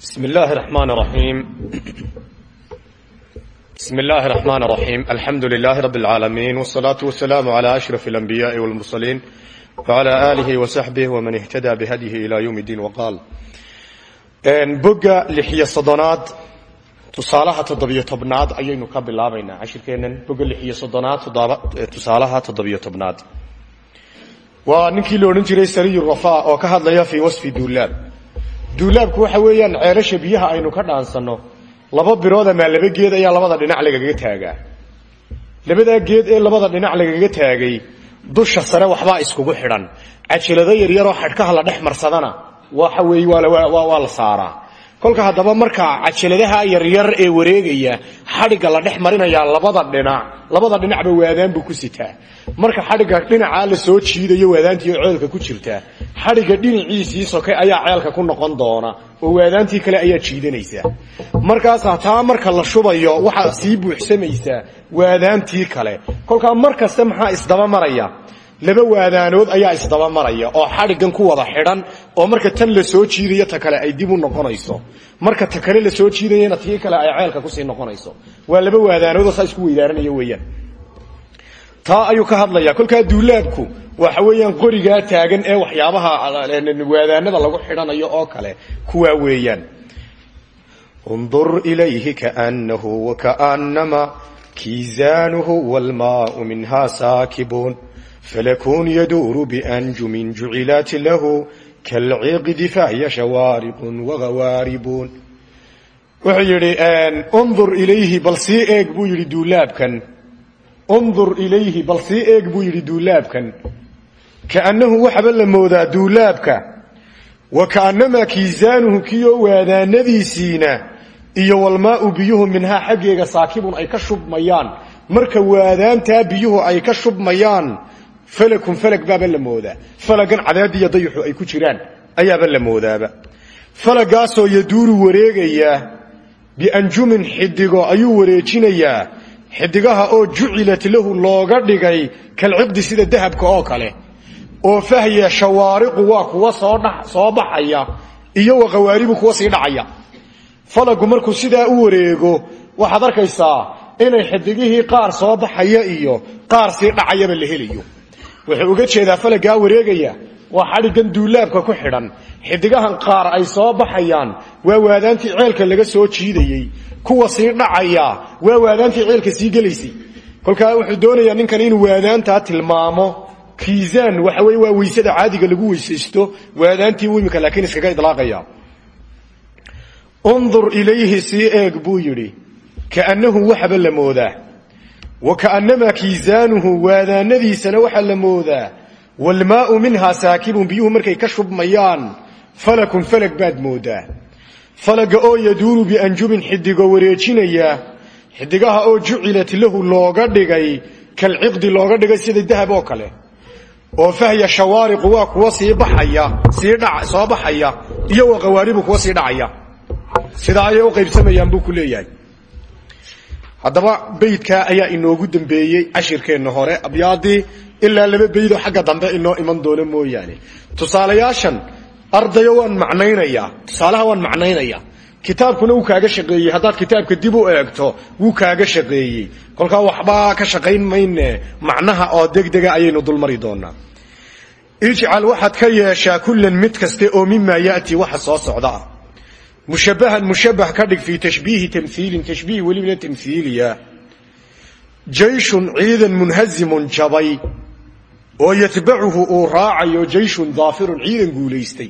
بسم الله الرحمن الرحيم بسم الله الرحمن الرحيم الحمد لله رب العالمين والصلاة والسلام على أشرف الأنبياء والمرسلين وعلى آله وصحبه ومن اهتدى بهديه إلى يوم الدين وقال بقى لحية صدنات tusaalaha toddobiyo tobnaad ayaynu ka bilaabaynaa cashirkeennan boga lix iyo soddonaad tusaalaha toddobiyo tobnaad waa ninkii la odhan jiray sariyu rafa oo ka hadlaya fii wasfi duulaab duulaabku waxa weeyaan ceelasha biyaha aynu ka dhaansanno. Laba birood amaa laba geed ayaa labada dhinac lagaga taagaa. Labadaa geed ee labada dhinac lagaga taagay dusha sare waxbaa iskugu xidhan. Cajalado yaryaroo xadhkaha la dhex marsadana waxa weeye waa la saaraa kolka haddaba markaa cajaladaha yaryar ee wareegaya xadhigga la dhex marinayaa labada dhinac labada dhinacba waadaan buu ku sitaa. Marka xadhigga dhinacaa la soo jiidayo waadaantii ceelka ku jirta xadhigga dhinaciisii soke ayaa ceelka ku noqon doona oo waadaantii kale ayaa jiidanaysa. Markaasaa taa marka la shubayo waxaa sii buuxsamaysaa waadaantii kale. Kolkaa mar kasta maxaa isdaba maraya laba waadaanood ayaa isdaba maraya oo xadhiggan ku wada xidhan oo marka tan la soo jiidayo ta kale ay dib u noqonayso. Marka ta kale la soo jiidayana tii kale ay ceelka ku sii noqonayso. Waa laba waadaanoodoo saa isku weydaaranaya weeyaan. Taa ayuu ka hadlaya kolkaa duulaabku waxa weeyaan qorigaa taagan ee waxyaabaha waadaanada lagu xidhanayo oo kale kuwaa weeyaan. Undur ilayhi kaanahu wakaanama kiisaanuhu wlmaau minha saakibun فلكون يدور بأنجم جعلت له كالعقد فهي شوارق وغوارب wuxuu yidhi undur ilayhi bal sii eeg buu yidhi duulaabkan undur ilayhi bal sii eeg buu yidhi duulaabkan kaannahu waxaba la moodaa duulaabka wa kaannamaa kiisaanuhu kioo waadaanadiisiina iyo walmaau biyuhu minhaa xaggeega saakibun ay ka shubmayaan marka waadaantaa biyuhu ay ka shubmayaan falakun falag baaba la moodaa. Falagan cadaadiya dayuxu ay ku jiraan ayaaba la moodaaba. Falagaasoo yaduuru wareegaya bianjumin xidigo ayuu wareejinayaa. Xidigaha oo jucilat lahu looga dhigay kalciqdi sida dahabka oo kale. Oo fahya shawaariqu waa kuwa soo baxaya iyo waqawaaribu kuwa sii dhacaya. Falagu markuu sidaa u wareego waxaad arkaysaa inay xidigihii qaar soo baxaya iyo qaar sii dhacayaba la helayo wuxuu uga jeedaa falagaa wareegaya. Waa xadhiggan duulaabka ku xidhan. Xidigahan qaar ay soo baxayaan. Waa waadaantii ceelka laga soo jiidayey kuwa sii dhacaya. Waa waadaantii ceelka sii gelaysay. Kolkaa wuxuu doonayaa ninkan inuu waadaantaa tilmaamo. Kiisaan waxa weye waa weysada caadiga lagu weysaysto. Waadaantii u imika laakiin iskaga idlaaqaya. Undur ilayhi sii eeg buu yidhi. Kaannahu waxaba la wa kaannamaa kiisaanuhu waadaanadiisana waxaa la moodaa waalmaau minhaa saakibun biyuhu markay ka shubmayaan falakun falag baad moodaa falaga oo yaduuru bianjubin xidigo wareejinaya xidigaha oo jucilat lahu looga dhigay kalciqdi looga dhigay sida dahab oo kale oo fahya shawaariqu waa kuwa sii baxaya sii dha soo baxaya iyo wa qawaaribu kuwa sii dhacaya sidaa ayay u haddaba beydkaa ayaa inoogu dambeeyey cashirkeenna hore. Abyaadii ilaa laba beydoo xagga dambe inoo iman doono mooyaane. Tusaalayaashan ardayo waan macnaynayaa tusaalaha waan macnaynayaa kitaabkuna wuu kaaga shaqeeyey. Haddaad kitaabka dib u eegto wuu kaaga shaqeeyey. Kolkaa waxbaa ka shaqayn mayne. Macnaha oo degdega ayaynu dulmari doonaa. Ijcal waxaad ka yeeshaa kullan mid kaste oo mimaa ya'ti waxa soo socda. ah mushabahan mushabah ka dhig fii tashbiihi tamhiilin tashbiih welibana tamhiiliya jayshun ciidan munhazimun jabay oo yatbacuhu uu raacayo jayshun daafirun ciidan guulaystay.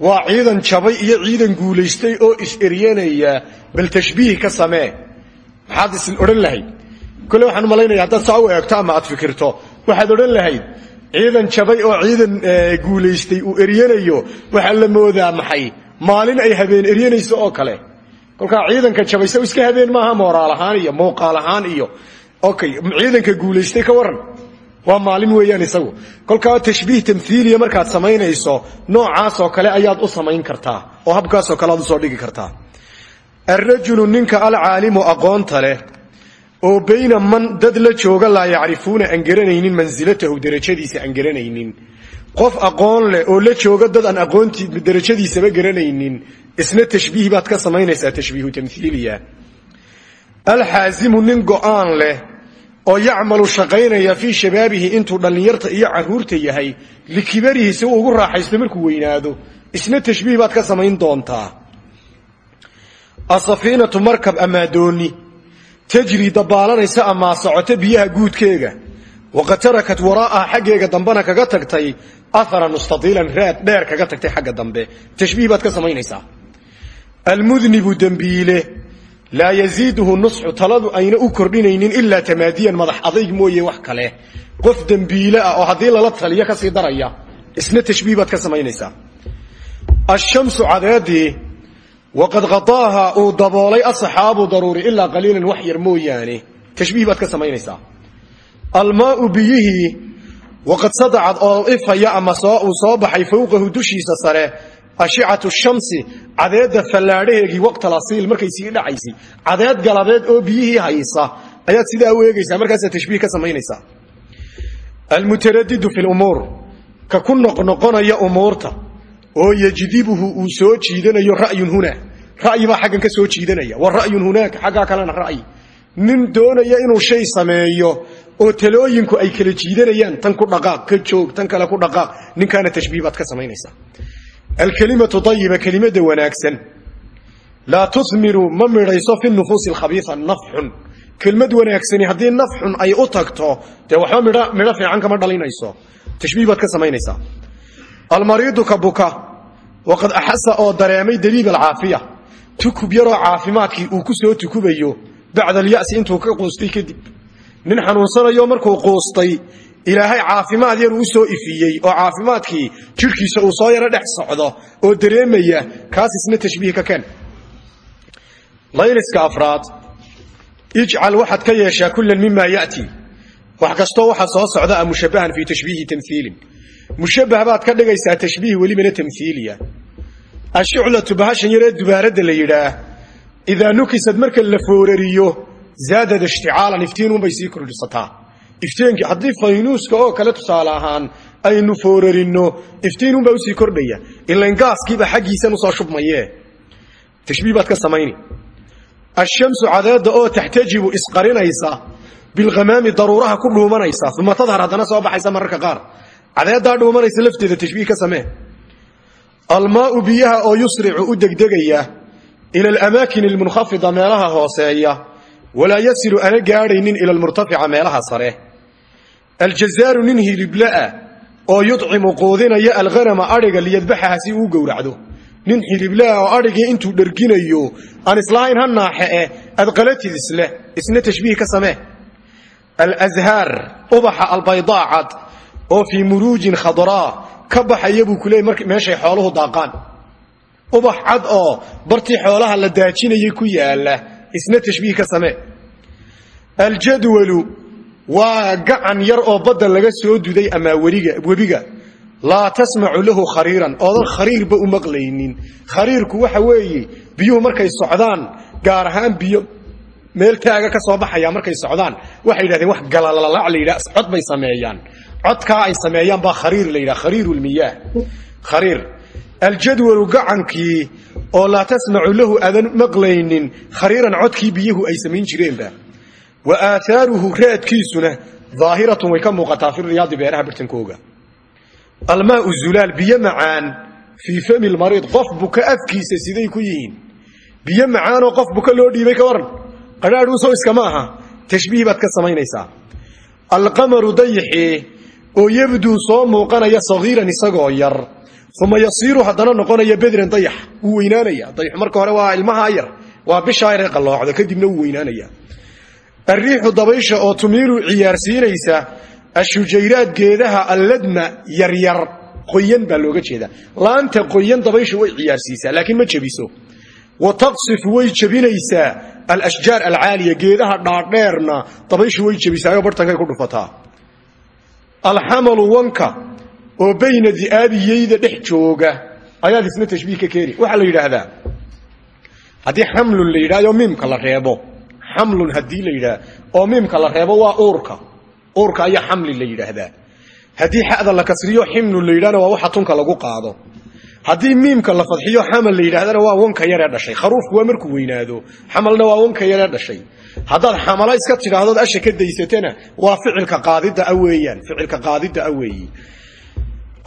Waa ciidan jabay iyo ciidan guulaystay oo is-eryanaya bal tashbiih ka samee. Maxaad is odhan lahayd? Kole waxaan u malaynaya haddaad saa u eegto ama aad fikirto. Waxaad odhan lahayd ciidan jabay oo ciidan guulaystay uu eryanayo waxaa la moodaa maxay maalin ay habeen eryanayso oo kale. Kolkaa ciidanka jabaysa iska habeen maaha mooraal ahaan iyo muuqaal ahaan iyo okay ciidanka guulaystay ka waran waa maalin weeyaan isagu. Kolkaa tashbiih tamhiiliya markaad samaynayso noocaasoo kale ayaad u samayn kartaa oo habkaasoo kale aad u soo dhigi kartaa. Alrajulu ninka alcaalimu aqoonta leh oo bayna man dad la jooga laa yacrifuuna aan garanaynin derajadiisa aan qof aqoon leh oo la jooga dad aan aqoontii derajadiisaba garanaynin isna tashbiih baad ka samaynaysaa tashbiihu tamhiiliya alxaasimu nin go'aan leh oo yacmalu shaqaynaya fii shabaabihi intuu dhallinyarta iyo carruurta yahay likibarihi si uu ugu raaxaysto markuu weynaado isna tashbiih baad ka samayn doontaa. Asafiinatu markab amaadooni tajri dabaalanaysa amaa socoto biyaha guudkeega. Waqad tarakat waraa'aha xaggeega dambena kaga tagtay aharan mustadiilan raad dheer kaga tagtay xagga dambe tashbiih baad ka samaynaysaa almudnibu dembiile laa yaziiduhu nusxu taladu ayna u kordhinaynin ilaa tamaadiyan madax adayg mooye wax kale qof dembiile ah oo haddii lala taliyo ka sii daraya isna tashbiih baad ka samaynaysaa ashamsu cadeedii waqad qadaaha uu daboolay asaxaabu daruuri ilaa qaliilan wax yar mooyaane tashbiih baad ka samaynaysaa almaau waqad sadacad oo ifaya ama uu soo baxay fowqahu dushiisa sare ashicatu shamsi cadeedda fallaadhaheegii waqtalasiil markay sii dhacaysay cadeed galabeed oo biyihii haysa ayaad sidaa u eegaysaa markaasaa tashbiih ka samaynaysaa almutaradidu fi lumuur ka ku noqnoqonaya umuurta oo yajdibuhu uu soo jiidanayo ra'yun huna ra'yi baa xaggan ka soo jiidanaya wa ra'yun hunaaka xaggaa kalena ra'yi nin doonaya inuu shay sameeyo oo talooyinku ay kala jiidanayaan tan ku dhaqaaq ka joog tan kale ku dhaqaaq ninkaana tashbiih baad ka samaynaysaa alkelimatu ayiba kelimada wanaagsan. Laa tumiru ma midhayso fi nufuusi alkhabiia nafxun. Kelmad wanaagsani haddii nafxun ay u tagto dee waxba midho fiican kama dhalinayso. Tashbiih ka samaynaysaa almariidu ka buka waqad axasa oo dareemay daliib alcaafiya. Tukub yaroo caafimaadkii uu ku soo tukubayo bacda alyasi intuu ka quustay kadib nin xanuunsanayo markuu quustay ilaahay caafimaad yar uu soo ifiyey oo caafimaadkii jidhkiisa uu soo yaro dhex socdo oo dareemaya kaas isna tashbiih ka keen. Layliska afraad ijcal waxaad ka yeeshaa kullan mima yati. Wax kastoo waxa soo socda a mushabahan fii tashbiihi tamhiilin mushabah baad ka dhigaysaa tashbiih welibana tamhiiliya ashuclatu bahashan yaree dubaaradda la yidhaah idaa nukisad marka la foorariyo zaadad ishticaalan iftiinunbay sii kordhisataa iftiinki haddii faynuuska oo kale tusaale ahaan aynu foorarinno iftiinunbaa u sii kordhaya ilan gaaskiiba xaggiisan u soo shubmaye tashbiih baad ka samayni ashamsu cadeedda oo taxtajibu isqarinaysa bilkhamaami daruuraha ku dhuumanaysa uma tadhar haddana soo baxaysa mararka qaar cadeeddaa dhuumanaysa lafteeda tashbiih ka samee almaau biyaha oo yusricu u degdegaya ila alamaakin almunkhafida meelaha hooseeya walaa yasilu ana gaadhaynin ila almurtafica meelaha sare. Aljazaaru nin hiliblaa oo yudcimu quudinaya alghanama adhiga liyadbaxaha si uu gowracdo. Nin hiliblaa oo adhigii intuu dherginayo aan islahayn ha naaxe eh adqalatid isleh isna tashbiih ka samee. Alazhaar ubaxa albaydaa cad oo fii muruujin khadraa ka baxaya buu ku leeyay meeshay xooluhu daaqaan. Ubax cad oo bartii xoolaha la daajinayay ku yaalla isna tashbiih ka samee. Aljadwalu waa gacan yar oo badda laga soo duday ama webiga. Laa tasmacu lahu khariiran oodan khariirba u maqlaynin. Khariirku waxa weeye biyuhu markay socdaan gaar ahaan biyo meel taaga ka soo baxaya markay socdaan waxay yidhahdeen wax galalalac la yidhaha cod bay sameeyaan. Codkaa ay sameeyaan aljadwalu gacankii oo laa tasmacu lahu aadan maqlaynin khariiran codkii biyuhu ay samayn jireenba. Wa aaaruhu raadkiisuna aahiratun way ka muuqataa fi riyaadi beeraha bartankooga almaau zulaal biyo macaan fii fami lmariid qof buka afkiisa siday ku yihiin. Biyo macaanoo qof buka loo dhiibay ka waran. Qadhaadhuusoo iskama aha. Tashbiih baad ka samaynaysaa. Alqamaru dayixii oo yabduu soo muuqanaya sagiiran isagoo yar uma yasiiru haddana noqonaya bedran dayax wuu weynaanaya. Dayaxu marka hore waa ilmaha yar waa bishaa yaree qalloocda kadibna wuu weynaanaya. Alriixu dabaysha oo tumiilu ciyaarsiinaysa ashujayraad geedaha alladma yaryar qoyan baa looga jeeda laanta qoyan dabayshu way ciyaarsiisaa laakiin ma jebiso. Wa taqsifu way jebinaysaa alashjaar alcaaliya geedaha dhaadheerna dabayshu way jebisaayo barhtankay ku dhufataa alxamalu wanka oo bayna di'aabiyeyda dhex jooga ayaad isna tashbiih ka keeni. Waxaa la yidhaahdaa haddii xamlun la yidhahdo miimka la reebo. Xamlun haddii la yidhaah oo miimka la reebo waa uurka. Uurka ayaa xamli la yidhaahdaa. Haddii xada la kasriyo ximlun la yidhahna waa waxa tunka lagu qaado. Haddii miimka la fadxiyo xamal la yidhahdana waa wanka yaree dhashay. Kharuufku waa markuu weynaado xamalna waa wanka yaree dhashay. Haddaad xamalo iska tidhaahdood asha ka daysatana waa ficilka qaadida a weeyaan ficilka qaadida a weeyi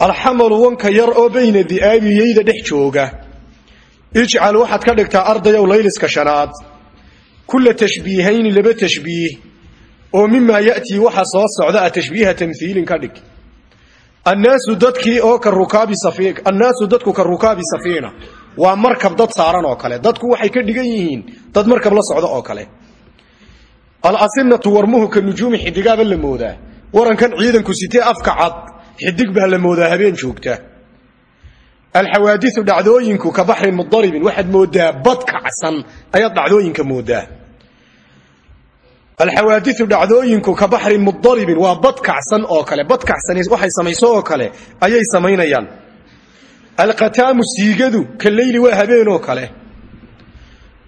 alxamalu wanka yar oo bayna di'aabiyeyda dhex jooga. Ijcal waxaad ka dhigtaa ardayow layliska shanaad. Kulla tashbiihayni laba tashbiih oo mimaa ya'tii waxa soo socda a tashbiiha tamhiilin ka dhig. Annaasu dadkii oo ka rukaabi safiin annaasu dadku ka rukaabi safiina waa markab dad saaran oo kale. Dadku waxay ka dhigan yihiin dad markab la socda oo kale. Alasinatu warmuhu ka nujuumi xidigaaba la warankan ciidanku sitee afka cad xidig baa la moodaa habeen joogta. Alxawaadiu dhacdooyinku ka baxrin mudaribin waxaad moodaa bad kacsan ayaad dhacdooyinka moodaa. Alxawaadiu dhacdooyinku ka baxrin mudaribin waa bad kacsan oo kale. Bad kacsan waxay samayso oo kale ayay samaynayaan. Alqataamu siigadu ka leyli waa habeenoo kale.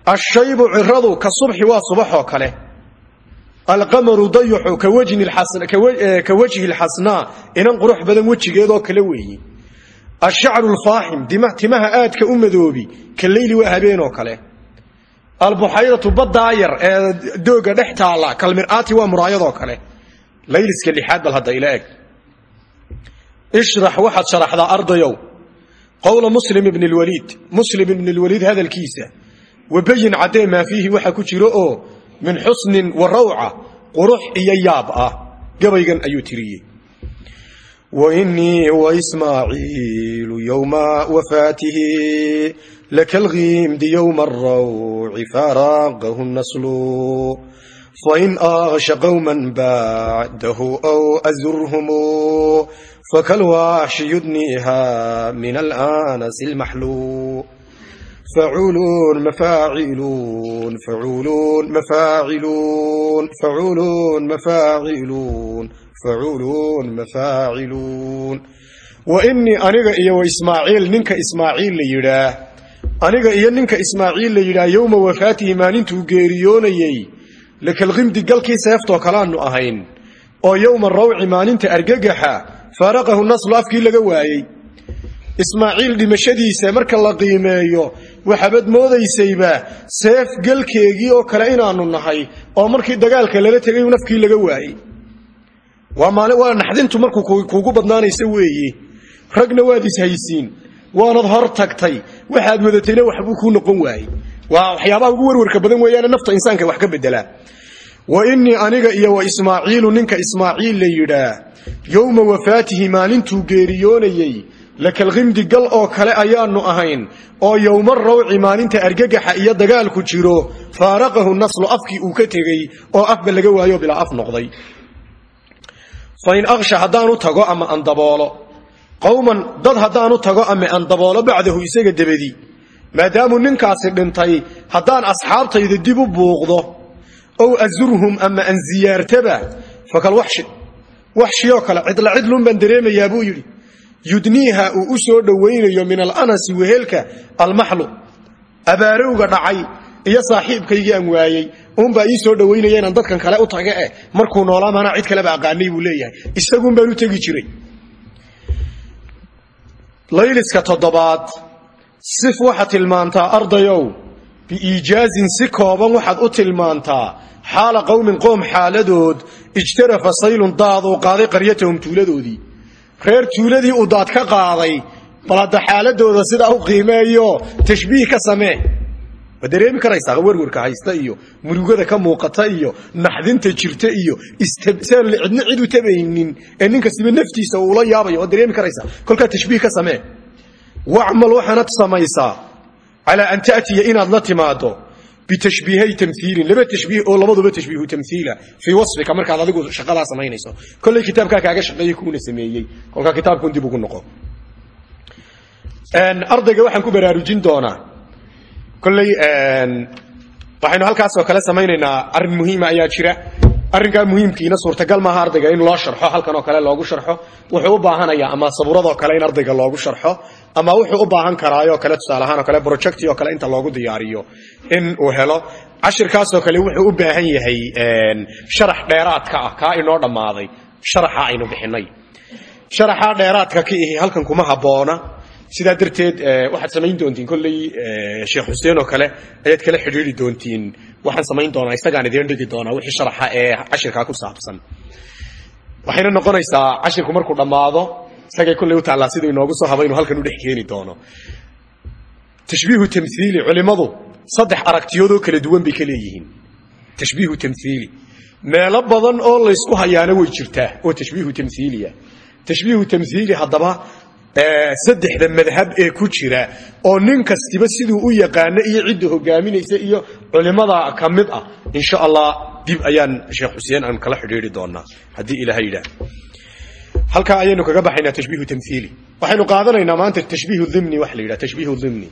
Ashaybu ciradu ka subxi waa subaxoo kale alqamaru dayaxu ka wajhi lxasnaa inan qurux badan wejigeedoo kale weeyi. Ashacru lfaaxim timaha aadka u madoobi ka leyli waa habeenoo kale. Albuxayratu baddaa yar ee dooga dhex taalla kalmir'aati waa muraayadoo kale. Layliska lixaad bal hadda ila eg. Ishrax waxaad sharaxdaa ardayow. Qowla muslim ibn lwaliid muslim ibn lwaliid hadalkiisa. Wabayin caddee maa fiihi min xusnin wa rawca qurux iyo yaab ah. Gabaygan ayuu tiriyey wainii waismaaciilu yowma wafaatihi lakalghiimdi yowma arawci faaraaqahu naslu. Fain aasha qowman bacdahu w azurhum fakalwaaxshi yudniiha min alaanasi lmaxluu المحلو فعولون مفاعلون فعولون مفاعلون فعولون مفاعلون فعولون مفاعلون وإني أنيغا إيا وإسماعيل ننك إسماعيل ليدا أنيغا إيا ننك إسماعيل ليدا يوم وفاته ما ننتو غيريون يي لك الغمد قلكي سيفتو كلانو أهين أو يوم الروع ما ننت أرققها فارقه النص لافكي لقوايي ismaaciil dhimashadiisa marka la qiimeeyo waxaabad moodaysayba seef galkeegii oo kale inaanu nahay oo markii dagaalka lala tegay nafkii laga waayey. Waa naxdintu markuu kuugu badnaanaysa weeye ragna waad ishaysiin waanad hor tagtay waxaad wadatayna waxbuu kuu noqon waayey. Waa waxyaabaha ugu warwarka badan weeyaane nafta insaanka wax ka bedelaa wa innii aniga iyo wa ismaaciilu ninka ismaaciil la yidhaa yowma wafaatihi maalintuu geeriyoonayey lakalkhimdi gal oo kale ayaanu ahayn oo yowma rawci maalinta argagaxa iyo dagaalku jiro faaraqahu naslu afkii uu ka tegey oo afba laga waayo bilaa af noqday. Fain aksha haddaanu tago ama aan daboolo. Qowman dad haddaanu tago ama aan daboolo bacdahu isaga debadi maadaamuu ninkaasi dhintay haddaan asxaabtayda dib u buuqdo ow azurhum ama aan ziyaartaba fakal waxshi waxshiyoo kale cidla cidlun baan dareemayaa buu yidhi yudniiha uu u soo dhowaynayo min alanasi wehelka almaxlu. Abaarowga dhacay iyo saaxiibkaygii aan waayey uunbaa ii soo dhowaynaya dadkan kale u taga eh markuu noolaa cid kaleba aqaanay buu leeyahay. Isaguun baan u tegi jiray. Layliska toddobaad sif waxaad tilmaantaa ardayow biiijaazin si kooban waxaad u tilmaantaa xaala qowmin qoom xaaladood ijtarafa saylun daad uu qaaday qaryatahum tuuladoodii reer tuuladii uu daad ka qaaday bal xaaladooda sidaa u qiimeeyo tashbiih ka samee. Waa dareemi karaysaa werwarka haysta iyo murugada ka muuqata iyo naxdinta jirta iyo cidna cid u tabaynin ee nin kastiba naftiisa uula yaabayo waa dareemi karaysaa? Kolkaa tashbiih ka samee. Wacmal waxaanad samaysaa calaa an ta'tiya inaad la timaado bitashbiihay tamhiilin laba tashbiih oo labaduba tashbiihu tamhiila fii wasfika markaad adigu shaqadaa samaynayso kollay kitaabkaa kaaga shaqeeyey kuuna sameeyey kolkaa kitaabkun dib ugu noqo ardayga waxaan ku baraarujin doonaa kolley waxaynu halkaasoo kale samaynaynaa arrin muhiima ayaa jira arrinkaa muhiimkiina suurtagal maaha ardayga in loo sharxo halkan oo kale loogu sharxo. Wuxuu u baahanayaa ama sabuuradoo kale in ardayga loogu sharxo ama wuxuu u baahan karaayoo kale tusaalahaan oo kale projecti oo kale inta loogu diyaariyo in uu helo. Cashirkaasoo kale wuxuu u baahan yahay sharax dheeraadka ah kaa inoo dhammaaday sharaxa aynu bixinay. Sharaxaa dheeraadka ka ihi halkan kuma habboona sidaa darteed waxaad samayn doontiin kolley sheekh xuseen oo kale ayaad kala xidhiiri doontiin. Waxaan samayn doonaa isagaan idiin dhigi doonaa wixii sharaxa ee cashirkaa ku saabsan. Waxayna noqonaysaa cashirku markuu dhammaado isagay kolley u taallaa siduu inoogu soo haba halkan u dhex keeni doono. Tashbiihu tamhiili culimmadu saddex aragtiyoodoo kala duwan bay ka leeyihiin. Tashbiihu tamhiili meelo badan oo laysku hayaana way jirtaa oo tashbiihu tamhiiliya tashbiihu tamhiili haddaba saddexda madhab ee ku jira oo nin kastiba siduu u yaqaano iyo cidda hogaaminaysa iyo culimada ka mid ah insha allah dib ayaan sheekh xuseen aan kala xidhiiri doonaa haddii ilaahay yidhaah halkaa ayaynu kaga baxaynaa tashbiihu tamhiili waxaynu qaadanaynaa maanta tashbiihu dhimni waxa la yidhaha tashbiihu dhimni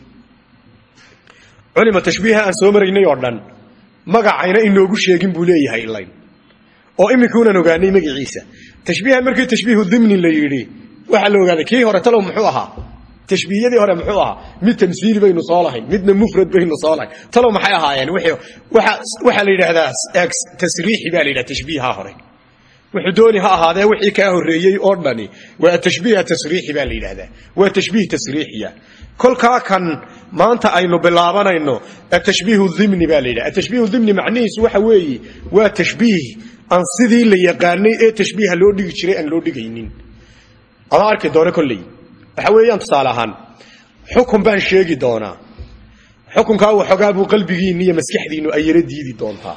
culima tashbiiha aan soo maraynay oo dhan magacayna inoogu sheegin buu leeyahay ilayn oo iminkuunan ogaanay magaciisa. Tashbiihan markii tashbiihu dhimni la yidhi waxaa la ogaaday kii hore talow muxuu ahaa? Tashbiihiyadii hore muxuu ahaa? Mid tamsiili baynu soo lahayn midna mufrad baynu soo lahayn maxay ahaayeen? Waxaa la yidhaahdaa tasriixi baa la yidhaha hore. Wuxuu dooni ha ahaadee wixii kaa horreeyey oo dhani. Waa atashbiih atasriixi baa la yidhahdaa waa tashbiih tasriixiya. Kolkaa kan maanta aynu bilaabanayno atashbiihu dhimni baa la yidhaha atashbiihu dhimni macnihiisu waxa weeye waa tashbiih aan sidii la yaqaanay ee tashbiiha loo dhigi jiray aan loo dhigaynin ama arki doona kolley waxa weeyaan tusaale ahaan xukun baan sheegi doonaa. Xukunkaa waxoogaa buu qalbigiinni iyo maskaxdiinnu ay yaro diidi doontaa.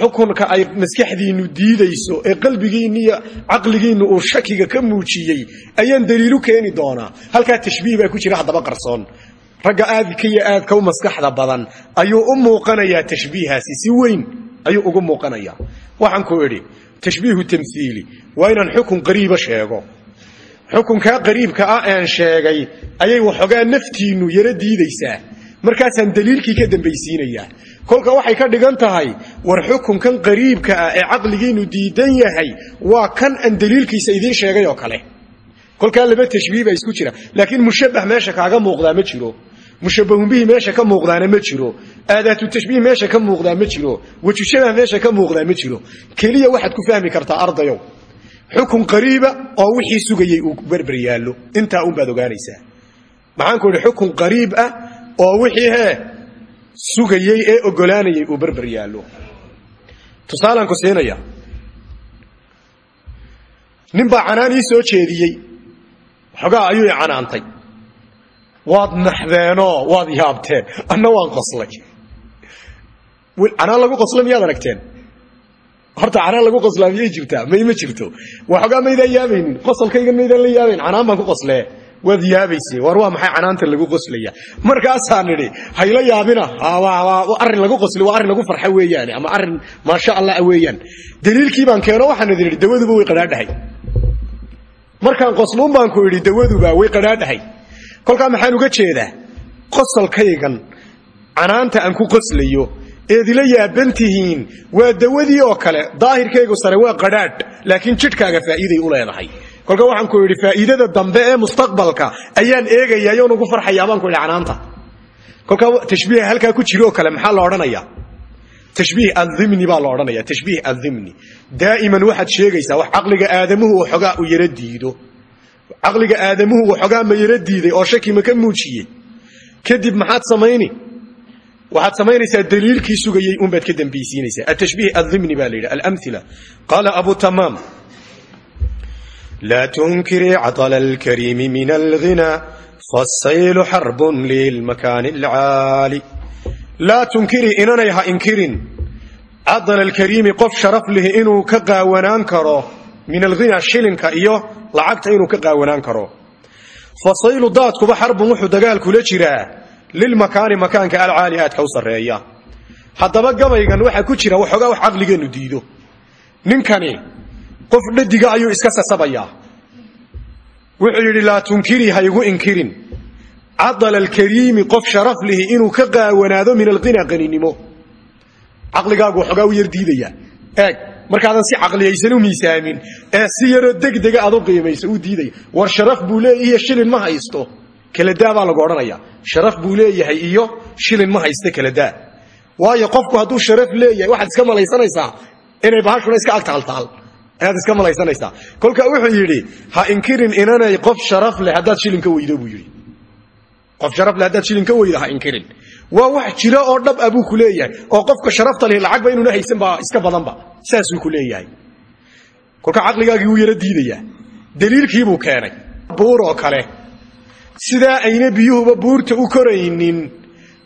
Xukunka ay maskaxdiinnu diidayso ee qalbigiinni iyo caqligiinnu uu shakiga ka muujiyey ayaan daliilu keeni doonaa. Halkaa tashbiih baa ku jira haddaba qarsoon. Ragga aadka iyo aadka u maskaxda badan ayuu u muuqanayaa tashbiihaasi. Si weyn ayuu ugu muuqanayaa. Waxaan ku idhi tashbiihu tamhiili waa inaan xukun qariiba sheego xukunkaa qariibka ah aan sheegay ayay waxoogaa naftiinnu yaro diidaysaa. Markaasaan daliilkii ka dambaysiinayaa kolka waxay ka dhigan tahay war xukunkan qariibka ah ee caqligiinnu diidan yahay waa kan aan daliilkiisa idiin sheegay oo kale. Kolkaa laba tashbiih baa isku jira. Laakiin mushabbah meesha kaaga muuqdaa ma jiro. Mushabbahun bihi meesha ka muuqdaana ma jiro. Aadaatu tashbiih meesha ka muuqdaa ma jiro. Wajushabah meesha ka muuqdaa ma jiro. Keliya waxaad ku fahmi kartaa ardayow xukun qariiba oo wixii sugayey uu berber yaallo. Intaa un baad ogaanaysaa. Maxaanku idhi xukun qariib ah oo wixii hee sugayey ee ogolaanayay uu berber yaallo. Tusaalaan ku siinaya nin baa canaan ii soo jeediyey. Waxoogaa ayuu i canaantay. Waad naxdeenoo waad yaabteen anna waan qoslay. Canaan lagu qosla miyaad horta canaan lagu qoslaa miyay jirtaa may ma jirto. Waxoogaa maydaan yaabaynin? Qosolkaygan maydaan la yaabayn canaan baan ku qoslee. Waad yaabayse war waa maxay canaanta lagu qoslaya? Markaasaan idhi hayla yaabina. Arrin lagu qosli waa arrin lagu farxa weeyaane ama arrin maasha allah weeyaan. Daliilkii baan keeno waxaan idin idhi dawaduba way qadhaadhahay. Markaan qosluun baan ku idhi dawaduba way qadhaadhahay. Kolkaa maxaan uga jeedaa qosolkaygan canaanta aan ku qoslayo eed ila yaaban tihiin waa dawadii oo kale daahirkaygu sare waa qadhaadh laakiin jidhkaaga faa'iiday u leedahay kolka waxaan ku idhi faa'iidada dambe ee mustaqbalka ayaan eegayaa yoon ugu farxayaa baan ku idhi canaanta. Kolkaa tashbiiha ku jiro kale maxaa la odhanayaa tashbiih adhimni baa la odhanaya tashbiih adhimni daa'iman waxaad sheegaysaa wax caqliga aadamuhu waxoogaa u yaro diido. Caqliga aadamuhu waxoogaa ma yaro diiday oo shaki ma ka muujiyey? Kadib maxaad samayni waxaad samaynaysaa daliilkii sugayey unbaad ka dambaysiinaysaa atashbiih adhimni baa la yidhi alamila qaala abu tamaam laa tunkirii caطla اlkariimi min alghina faasaylu xarbun lilmakaani اlcaali laa tunkirii inanay ha inkirin cadala alkariimi qof sharaf lihi inuu ka qaawanaan karo min alghina shilinka iyo lacagta inuu ka qaawanaan karo fasaylu daadkuba xarbun wuxuu dagaal kula jiraa lilmakaani makaanka alcaali aadka u sarreeya haddaba gabaygan waxaa ku jira waxoogaa wax caqligeennu diido ninkani qof dhadiga ayuu iska sasabayaa wuxuu yidhi laa tunkirii ha igu inkirin cadala alkariimi qof sharaf lihi inuu ka qaawanaado min alqina qaninimo caqligaagu waxoogaa u markaadan si caqliyaysan u miisaamin ee si yaroo degdega aad u qiimayso uu diidaya war sharaf buu leeyahiyo shilin ma haysto kaladaa baa lagu odhanaya. Sharaf buu leeyahay iyo shilin ma haysto kaladaa waayo qofku hadduu sharaf leeyahay waxaad iska malaysanaysaa inay bahashuna iska agtaaltaal ayaad iska malaysanaysaa kolka wuxuu yidhi ha inkirin inanay qof sharaf leh haddaad shilinka weydo buu yidhi. Qof sharafle haddaad shilin ka weyda ha inkirin. Waa wax jira oo dhab a buu ku leeyahay. Oo qofka sharafta leh lacagba inuuna haysan baa iska badanba saasuu ku leeyahay. Kolka caqligaagii wuu yaro diidayaa. Daliilkiibuu keenay. Buur oo kale sidaa ayna biyuhuba buurta u koraynin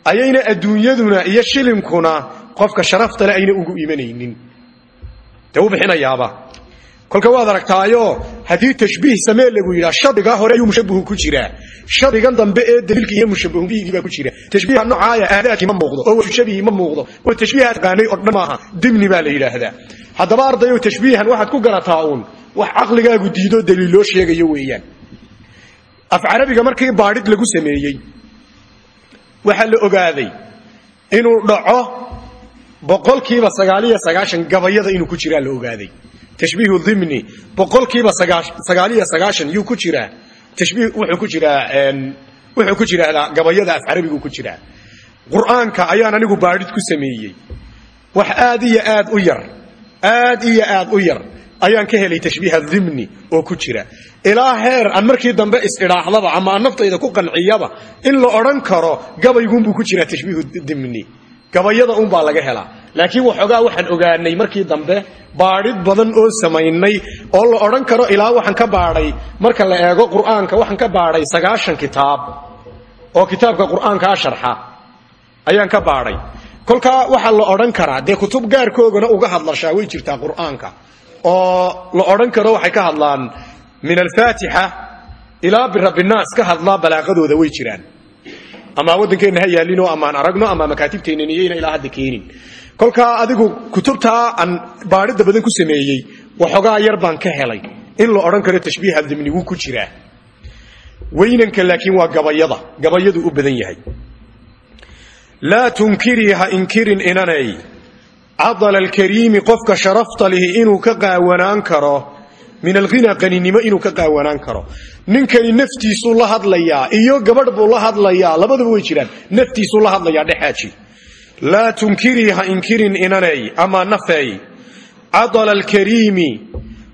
ayayna adduunyaduna iyo shilinkuna qofka sharaftale ayna ugu imanaynin. Dee u bixinayaaba? Kolka waad aragtaayo haddii tashbiih samee lagu yidhaa shadigaa hore ayuu mushabahu ku jiraa. Shadigan dambe ee daliilka iyo mushabahu bihigii baa ku jira. Tashbiiha noocaaya aadaadkii ma muuqdo oo shabihi ma muuqdo oo tashbiiha taqaanay oo dhan dimni baa la yidhaahdaa. Haddaba ardayow tashbiihan waxaad ku garataa uun wax caqligaagu diidoo daliil loo sheegayo weeyaan af carabiga markii baadhid lagu sameeyey waxaa la ogaaday inuu dhaco boqolkiiba sagaaliyo sagaashan gabayada inuu ku jiraa la ogaaday. Tashbiihu dhimni boqolkiiba sagaaliyo sagaashan yuu ku jiraa. Tashbiih wuxuu ku jiraa wuxuu ku jiraahdaa gabayada af carabigu ku jiraa. Qur'aanka ayaan anigu baadhid ku sameeyey. Wax aad iyo aad u yar aad iyo aad u yar ayaan ka helay tashbiiha dhimni oo ku jira. Ilaa heer markii dambe is-idhaahdaba ama naftayda ku qanciyaba in la odhan karo gabaygunbuu ku jiraa tashbiihu dimni gabayada unbaa laga helaa. Laakiin waxoogaa waxaan ogaanay markii dambe baadhid badan oo samaynay oo la odhan karo ilaa waxaan ka baadhay marka la eego qur'aanka waxaan ka baadhay sagaashan kitaab oo kitaabka qur'aankaa sharxa ayaan ka baadhay. Kolkaa waxaa la odhan karaa dee kutub gaarkoogana uga hadlashaa way jirtaa qur'aanka oo la odhan karo waxay ka hadlaan min alfaatixa ilaa birabinaas ka hadlaa balaaqadooda way jiraan. Ama waddankeenna ha yaalinoo amaan aragno ama makaatibteennan iyayna ilaa hadda keenin. Kolkaa adigu kutubtaa aan baadhida badan ku sameeyey waxoogaa yar baan ka helay. In la odhan karo tashbiiha dimni wuu ku jiraa. Weynanka laakiin waa gabayada. Gabayadu u badan yahay. Laa tunkirii inkirin inanay cadala alkariimi qofka sharafta lihi inuu ka qaawanaan karo min alghina qaninimo inuu ka qaawanaan karo ninkani naftiisuu la hadlayaa iyo gabadh buu la hadlayaa labaduba way jiraan naftiisuu la hadlayaa dhexaaji laa tunkirii ha inkirin inanay ama nafey cadala alkariimi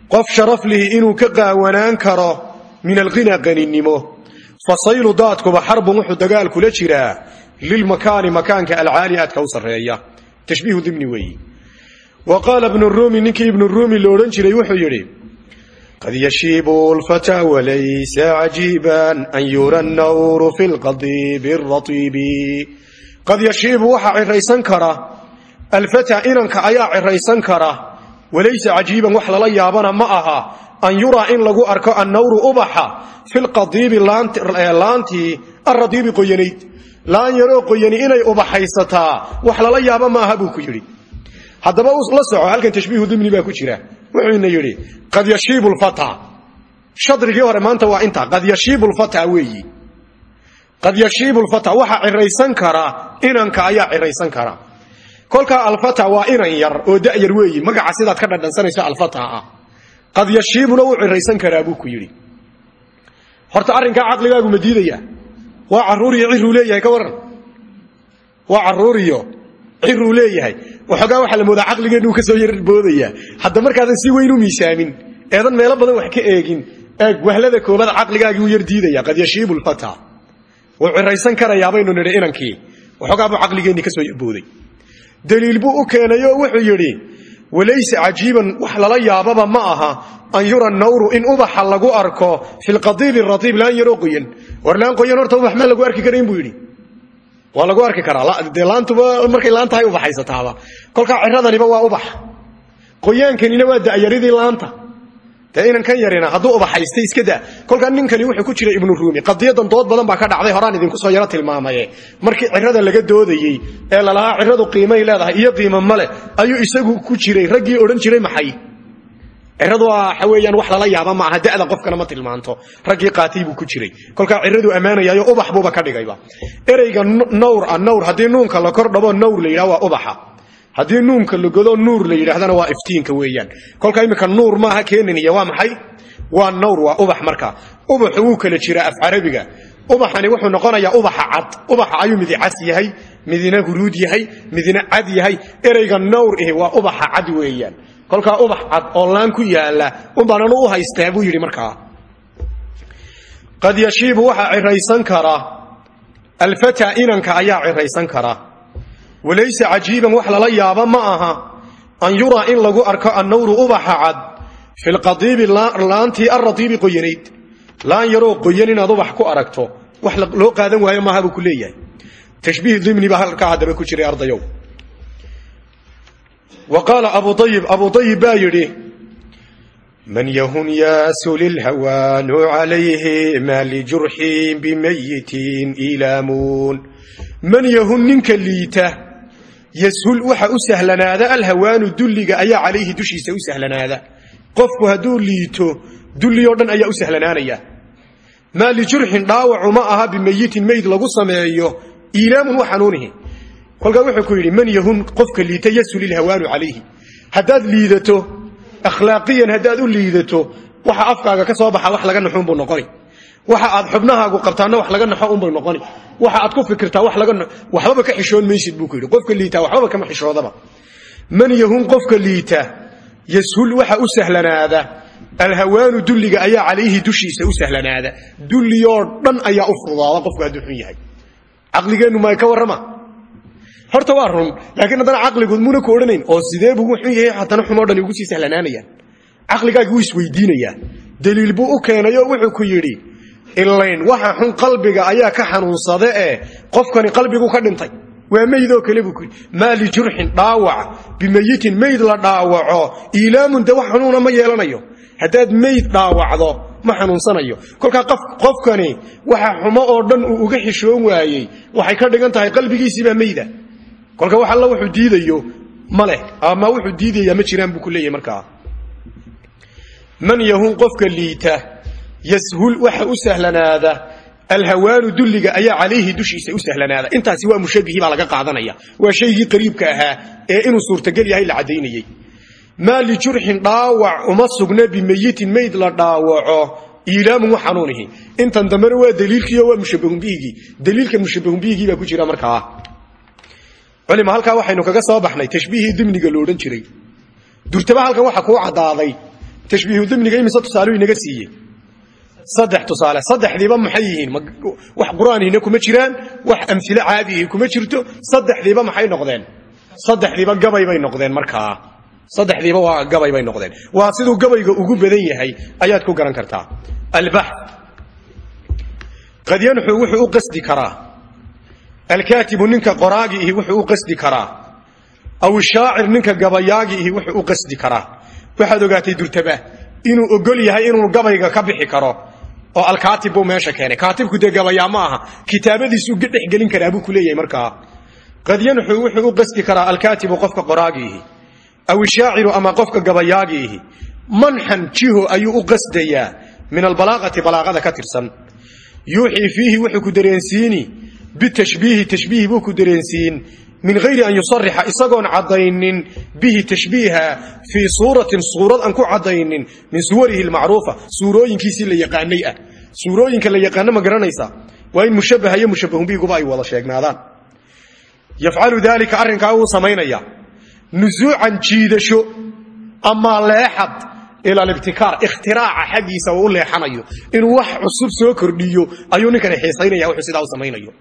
qof sharaf lihi inuu ka qaawanaan karo min alghina qaninimo fasaylu daadkuba xarbun wuxuu dagaal kula jiraa lilmakaani makaanka alcaali aadka u sarreeya tashbiihu dimni weeyi wa qaala ibnu ruumi ninkii ibnu ruumi lo odhan jiray wuxuu yidhi qad yashiibu lfataa walaysa cajiiban an yura annawru fi lqadiibi aratiibi qad yashiibu waxaa ciraysan kara alfataa inanka ayaa ciraysan kara walaysa cajiiban wax lala yaabana ma aha an yuraa in lagu arko annawru ubaxa fi lqadiibi laantii aradiibi qoyanayd laan yaroo qoyani inay ubaxaysataa wax lala yaaba ma aha buu ku yidhi. Haddaba la soco halkan tashbiihu dimni baa ku jira. Wuxuuna yidhi qad yashiibu lfata shadrigii hore maanta waa inta qad yashiibu lfata weeyi. Qad yashiibu lfata waxa ciraysan kara inanka ayaa ciraysan kara. Kolkaa alfata waa inan yar oo da'yar weeyi. Magaca sidaad ka dhadhansanayso alfata ah. Qad yashiibuna wuu ciraysan karaa buu ku yidhi. Horta arrinkaa caqligaagu ma waa carruur iyo ciruu leeyahay ka waran. Waa carruur iyo ciruu leeyahay. Waxoogaa waxaa la moodaa caqligeennu uu ka soo yar boodaya. Hadda markaadan si weyn u miisaamin eedan meelo badan wax ka eegin eeg wahlada koobaad caqligaagii wuu yar diidaya qad yashiibu lfata wuu ciraysan karayaa baynu nidhi inankii. Waxoogaa buu caqligeennii ka soo booday daliil buu u wuxuu yidhi walaysa cajiiban wax lala yaababa ma aha an yura nawru in ubaxa lagu arko fi lqadiibi ratiib laan yaroo qoyan. War laan qoyan horta ubax maa lagu arki karayn buu yidhi. Waa lagu arki karaa. Dee laantuba markay laan tahay ubaxaysataaba kolkaa ciradaniba waa ubax. Qoyaankanina waa da'yaridii laanta inan kan yarina hadduu ubaxaystay iska da kolkaa ninkani wuxuu ku jira ibnu ruumi qadiyadan dood badan baa ka dhacday horaan idinku soo yaro tilmaamaye. Markii cirada laga doodayey ee lalahaa ciradu qiimay leedahay iyo qiimo male ayuu isagu ku jiray raggii odhan jiray maxay? Ciradu waa waxa weeyaan wax lala yaaba ma aha da'da qofkana ma tilmaanto. Raggii qaatay ku jiray. Kolkaa ciradu ammaanayaayo ubax buuba ka dhigayba. Ereyga nawr ah nawr haddii nuunka la kor dhabo nawr la waa ubaxa haddii nuunka la godo nuur la yidhaahdana waa iftiinka weeyaan. Kolkaa iminka nuur maaha keenaniya waa maxay? Waa nawr waa ubax marka. Ubaxu wuu kala jiraa af carabiga. Ubaxani wuxuu noqonayaa ubaxa cad. Ubaxa ayuu midi cas yahay midina huruud yahay midina cad yahay. Ereyga nawr ihi waa ubaxa cad weeyaan. Kolkaa ubax cad oo laan ku yaalla unbaananu u haystaa buu yidhi markaa qad yashiibu waxaa ciraysan kara. Alfataa inanka ayaa ciraysan kara walaysa cajiiban wax lala yaaba ma aha an yuraa in lagu arko annawru ubaxa cad fi lqadiibi laantii aradiibi qoyanayd. Laan yaroo qoyan inaad ubax ku aragto wax loo qaadan waayo maaha buu ku leeyahay. Tashbiih dimni baa halkaa haddaba ku jiray ardayow. Wa qaala abu ayib abu ayib baa yidhi man yahun yaasu lilhawaanu yashul waxa u sahlanaada alhawaanu dulliga ayaa calayhi dushiisa u sahlanaada. Qofku hadduu liito dulli oo dhan ayaa u sahlanaanaya. Maa lijurxin dhaawacu ma aha bimayitin mayd lagu sameeyo iilaamun wa xanuunihi kolkaa wuxuu ku yidhi man yahun qofka liita yashul ilhawaanu calayhi. Haddaad liidato akhlaaqiyan haddaad u liidato waxa afkaaga waxa aad xubnahaagu qabtaana wax laga naxo unbay noqoni. Waxa aad ku fikirtaa wax laga waxbaba ka xishoon maysid buu ku yidhi. Qofka liitaa waxbaba kama xishoodaba. Man yahun qofka liita yashul waxa u sahlanaada. Alhawaanu dulliga ayaa calayhi dushiisa u sahlanaada. Dulliyoo dhan ayaa u fududaada qofku hadduu yahay. Caqligeennu ma ka warrama? Horta waa run. Laakiin haddana caqligood muna ku odhanayn oo sidee buu xun yahay haddana xunoo dhan ugu sii sahlanaanayaan. Caqligaagi wuu isweydiinayaa daliil buu u keenay oo wuxuu ku yidhi ilayn. Waxa xun qalbiga ayaa ka xanuunsada ee qofkani qalbigu ka dhintay. Waa meydoo kale buu ku yidhi maa dhaawac bimayitin meyd la dhaawaco iilaamun de wax xanuuna ma yeelanayo. Haddaad meyd dhaawacdo ma xanuunsanayo. Kolkaa qofkani waxa xumo oo dhan uu uga xishoon waayey waxay ka dhigan tahay qalbigiisiibaa meyda. Kolka wax alla wuxuu diidayo ma ama wuxuu diidayaa ma jiraan buu ku leeyahay markaa. Man yahun qofka liita yashul waxa u sahlanaada. Alhawaanu dulliga ayaa calayhi dushiisa u sahlanaada. Intaasi waa mushabihii baa laga qaadanaya. Waa shaygii qariibka ahaa ee inuu suurtagal yahay la caddaynayey maa lijurxin dhaawac uma sugna bimayitin mayd la dhaawaco. Iilaamun wa xanuunihi intan dambena waa daliilkiiyo waa mushabahun bihigii. Daliilkan mushabahun bihigii baa ku jira markaa culima halkaa waxaynu kaga soo baxnay. Tashbiihii dimniga lo odhan jiray. Durtaba halkan waxa kuu caddaaday. Tashbiihu dimniga imise tusaaluu inaga siiyey saddex tusaale saddexdiiba maxay yihiin. Wax qur'aanihina kuma jiraan wax amsilo caadiihi kuma jirto saddexdiiba maxay noqdeen? Saddexdiiba gabay bay noqdeen markaa. Saddexdiiba waa gabay bay noqdeen. Waa siduu gabayga ugu badan yahay ayaad ku garan kartaa. Albax. Qad yanxu wuxuu u qasdi karaa. Alkaatibu ninka qoraagi ihi wuxuu u qasdi karaa. Aw shaacir ninka gabayaagi ihi wuxuu u qasdi karaa. Ogol yahay inuu gabayga ka bixi karo oo alkaatib buu meesha keenay. Kaatibku dee gabayaa ma aha. Kitaabadiisuu dhex gelin karaa buu ku leeyahay markaa. Qad yanxu wuxuu u qasdi karaa alkaatibu qofka qoraagiihi aw ishaaciru ama qofka gabayaagiihi. Manxan jiho ayuu u qasdayaa min albalaaqati balaaqada ka tirsan. Yuuxii fiihi wuxuu ku dareensiini bitashbiihi tashbiihi buu ku dareensiin min hayri an yusarixa isagoon caddaynin bihi tashbiiha fii suuratin suurad aan ku caddaynin min suwarihi lmacruufa suurooyinkiisii la yaqaanay ah. Suurooyinka la yaqaano ma garanaysa waa in mushabaha iyo mushabahun bihiguba ay wada sheegnaadaan. Yafcalu daalika arrinkaa wuu samaynaya. Nusuucan jiidasho ama leexad ila alibtikaar ikhtiraaca xaggiisa uu u leexanayo. Inuu wax cusub soo kordhiyo ayuu ninkani xiisaynaya wuxuu sidaa u samaynayo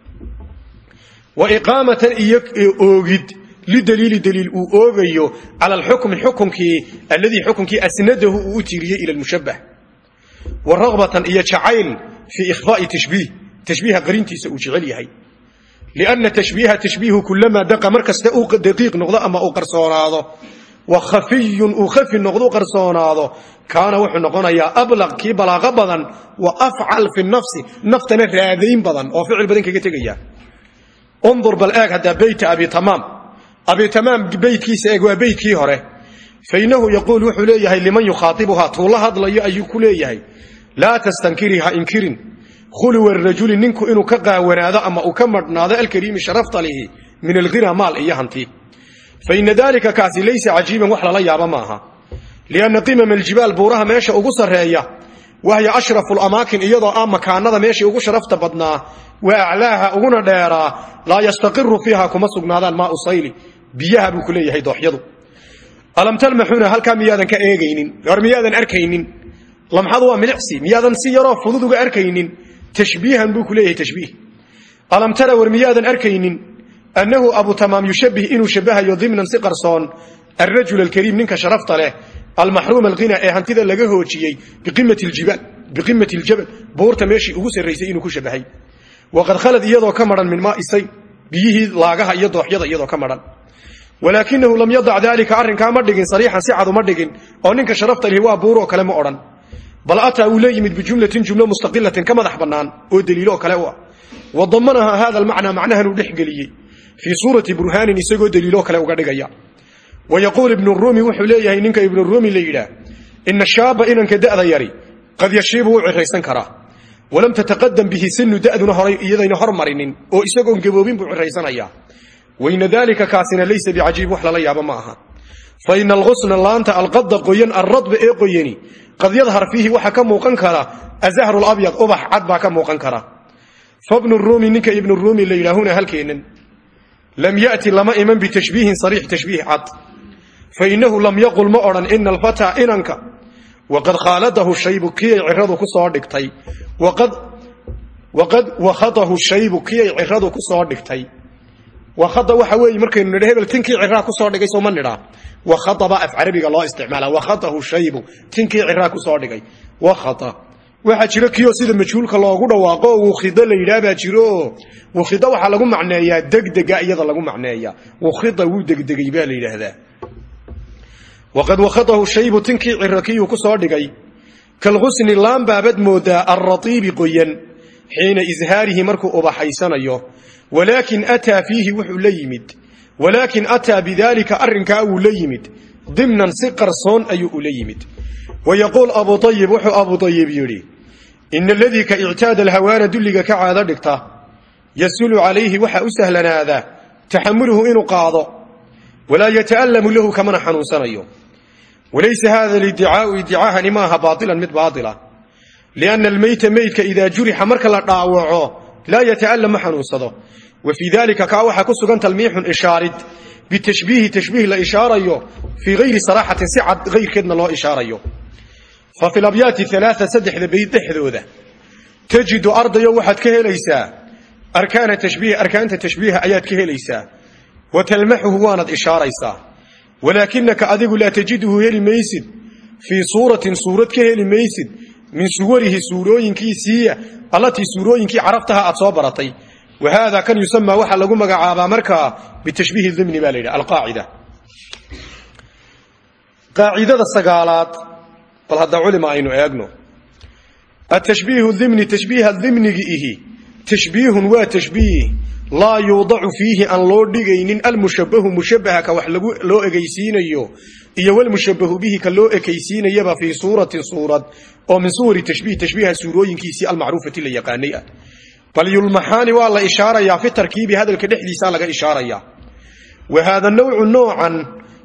wa iqaamatan iyo oogid lidaliili daliil uu oogayo cala alxukmi xukunkii alladii xukunkii asnadahu uu u tiiriyey ila lmushabbah wa ragbatan iyo jacayl fii ikhfaai tashbiih tashbiiha qarintiisa uu jecel yahay. Lianna tashbiiha tashbiihu kulamaa daqa mar kasta uu daqiiq noqdo ama uu qarsoonaado. Wa khafiyun uu khafi noqdo qarsoonaado. Kaana wuxuu noqonayaa ablaq kii balaaqo badan wa afcal fi nafsi naftana raadayn badan oo ficil badan kaga tegaya undur bal eeg haddaa beyta abi tamaam abi tamaam beytkiisa eeg waa beytkii hore fainahu yaquul wuxuu leeyahay liman yukhaaibuhaa tuu la hadlayo ayuu ku leeyahay laa tastankiri ha inkirin khuluwa rajuli ninku inuu ka qaawanaado ama uu ka madhnaado alkariimi sharafta lihi min alghina maal iyo hanti faina dalika kaasi laysa cajiiban wax lala yaaba maaha lianna qimama aljibaal buuraha ugu sarreeya wahya ashrafu lamaakin iyadoo ah makaanada meeshii ugu sharafta badnaa wa aclaaha uguna dheeraa laa yastaqiru fiiha kuma sugnaadaan maau sayli biyaha buu ku leeyahay dooxyadu. Alam talmaxuna halkaa miyaadan ka eegaynin or miyaadan arkaynin? Lamxadu waa milicsi miyaadan si yaroo fudud uga arkaynin? Tashbiihan buu ku leeyahay tashbiih. Alam tara war miyaadan arkaynin? Annahu abu tamaam almaxruum alghina ee hantida laga hoojiyey biqimati ljabal buurta meeshii ugu sarraysay inuu ku shabahay. Waqad khalad iyadoo ka maran min maaisay biyihii laagaha iyo dooxyada iyadoo ka maran. Walaakinahu lam yadac daalika arrinkaa ma dhigin sariixan si cadu ma dhigin oo ninka sharafta lihi waa buuroo kale ma odhan. Bal ataa uu la yimid bijumlatin jumlo mustaqilatin ka madax bannaan oo daliiloo kale u ah. Wa damanaha hada almacnaa macnahan uu dhex geliyey fii suurati burhaanin isagoo daliiloo kale uga dhigaya wa yaquul ibnu ruumi wuxuu leeyahay ninka ibnu ruumi la yidhaah ina shaaba inanka da'da yari qad yashiibu wuu ciraysan karaa. Walam tataqadam bihi sinu da'duna horay iyadayna hormarinin oo isagoon gaboobin buu ciraysanayaa. Wayna daalika kaasina laysa bicajiib wax lala yaabo ma aha. Fa ina alghusna laanta alqada qoyan alradba ee qoyani qad yadhar fiihi waxa ka muuqan kara azahru labyad ubax cad baa ka muuqan kara. Fabnu ruumi ninka ibnu ruumi la yidhaahuna halkeennan lam yati lama iman fainahu lam yaqul ma odhan ina alfataa inanka waqad khaaladahu shaybu kiyay ciradu ku soo dhigtay waqad wakhadahu shaybu kiyay ciradu ku soo dhigtay wakhada waxa weeye markaynu nidha hebel tinkii ciraa ku soo dhigay sooma nidhaa wakhada baa af carabiga loo isticmaala wakhadahu shaybu tinkii ciraa ku soo dhigay wakhada waxaa jiro kiyoo sida majhuulka loogu dhawaaqo oo wukhida la yidhaah baa jiro wukhida waxaa lagu macneeyaa degdega iyada lagu macneeya wukhida wuu degdegay baa la yidhaahdaa waqad wakhadahu shaybu tinkii cira kiyuu ku soo dhigay kalghusni laan baabad moodaa alratiibi qoyan xiina ishaarihi markuu ubaxaysanayo walaakin ataa fiihi wuxuu la yimid walaakin ataa bidaalika arrinkaa wuu la yimid dimnan si qarsoon ayuu ula yimid wa yaquul abu ayib wuxuu abu ayib yidhi ina aladii ka ictaada alhawaana dulliga ka caado dhigta yasulu calayhi waxaa u sahlanaada taxamuluhu inuu qaado walaa yata'allamu lahu kamana xanuunsanayo walaysa hada liddicaau iddicaahani maaha baailan mid baaila lianna almeyta meydka idaa jurixa marka la dhaawaco laa yata'allam ma xanuunsado wa fii dalika kaa waxaa ku sugan talmiixun ishaarid bitashbiihi tashbiih la ishaarayo fii hayri saraaxatin si cad hayrkeedna loo ishaarayo fa fi labyaati alaaa saddexda bayd dhexdooda tajidu ardayo waxaad ka helaysaa arkaana tashbiih arkaanta tashbiiha ayaad ka helaysaa wa talmaxuhu walaakinaka adigu laa tajiduhu heli maysid fii suuratin suurad ka heli maysid min suwarihi suurooyinkiisiiya allatii suurooyinkii carabtaha aad soo baratay. Wa haada kan yusamaa waxaa lagu magacaabaa markaa bitashbiihi dimni baa la yidhaha alqaacida. Qaacidada sagaalaad bal hadda culima aynu eegno. Atashbiihu dimni tashbiiha laa yuudacu fiihi aan loo dhigaynin almushabahu mushabahaka wax loo egaysiinayo iyo walmushabahu bihi ka loo ekaysiinayaba fii suuratin suurad oo min suwari tashbiih tashbiiha suurooyinkiisii almacruufati la yaqaanay ah. Bal yulmaxaani waa la ishaarayaa fi tarkiibi hadalka dhexdiisaa laga ishaarayaa. Wa haada nawcu noocan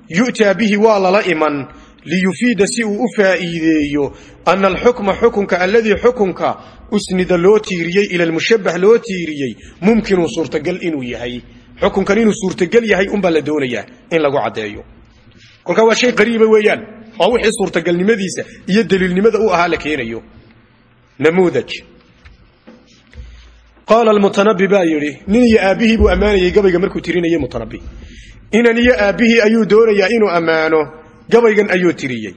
yu'taa bihi waa lala iman liyufiida si uu u faa'iideeyo ana alxukma xukunka alladii xukunka usnida loo tiiriyey ila lmushabah loo tiiriyey mumkinun suurtagal inuu yahay. Xukunkan inuu suurtagal yahay unbaa la doonayaa in lagu caddeeyo. Kolkaa waa shay qariiba weeyaan oo wixii suurtagalnimadiisa iyo daliilnimada u ahaa la keenayo. Namuudaj. Qaala almutanabi baa yidhi nin iyo aabbihii buu ammaanayey gabayga markuu tirinayey mutanabi inan iyo aabbihii ayuu doonayaa inuu ammaano gabaygan ayuu tiriyey.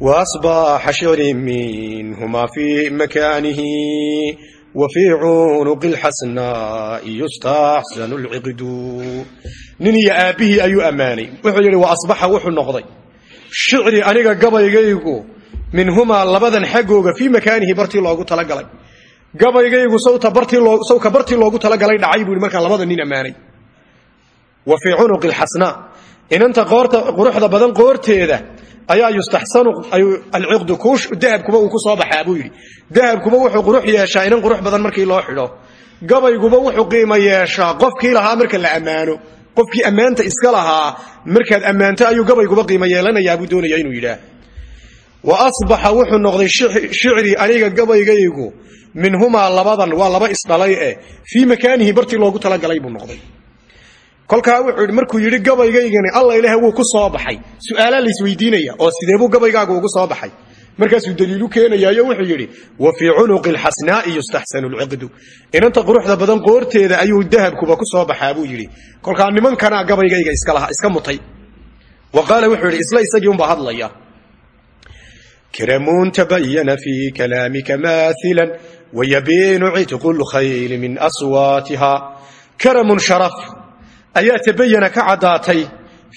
Waasbaxa shicri minhumaa fii makaanihi wa fii cunuqi lxasnaai yustaxsanu lciqdu. Nin iyo aabbihii ayuu ammaanay. Wuxuu yidhi wa asbaxa wuxuu noqday. Shicri aniga gabaygaygu minhumaa labadan xaggooga fii makaanihi bartii loogu talagalay. Gabaygaygu sawka bartii loogu talagalay dhacay buu yidhi markaan labada nin ammaanay. Wa fii cunuqi lxasnaa inanta quruxda badan qoorteeda ayaa yustaxsanu alciqdu dahabkuba uu ku soo baxaa buu yidhi. Dahabkuba wuxuu qurux yeeshaa inan qurux badan markii loo xidho. Gabayguba wuxuu qiimo yeeshaa qofkii lahaa marka la ammaano. Qofkii ammaanta iska lahaa markaad ammaanto ayuu gabayguba qiimo yeelanayaa buu doonaya inuu yidhaah. Wa asbaxa wuxuu noqday shicrii aniga gabaygaygu minhumaa labadan waa laba isdhalay eh fii makaanihi bartii loogu talagalay buu noqday kolkaa wuxuu markuu yidhi gabaygaygani alla ilaah wuu ku soo baxay. Su'aalaa laysweydiinaya oo sideebuu gabaygaagu ugu soo baxay? Markaasuu daliilu keenayaayo wuxuu yidhi wa fii cunuqi alxasnaa'i yustaxsanu lciqdu inanta quruxda badan qoorteeda ayuu dahabkuba ku soo baxaa buu yidhi. Kolkaa nimankana gabaygayga iska laha iska mutay. Wa qaala wuxuu yidhi isla isagii unbaa hadlaya. Kiramuun tabayana fii kalaamika maailan wayabiinu citqu lkhayli min aswaatiha karamun sharaf ayaa tabayana ka caddaatay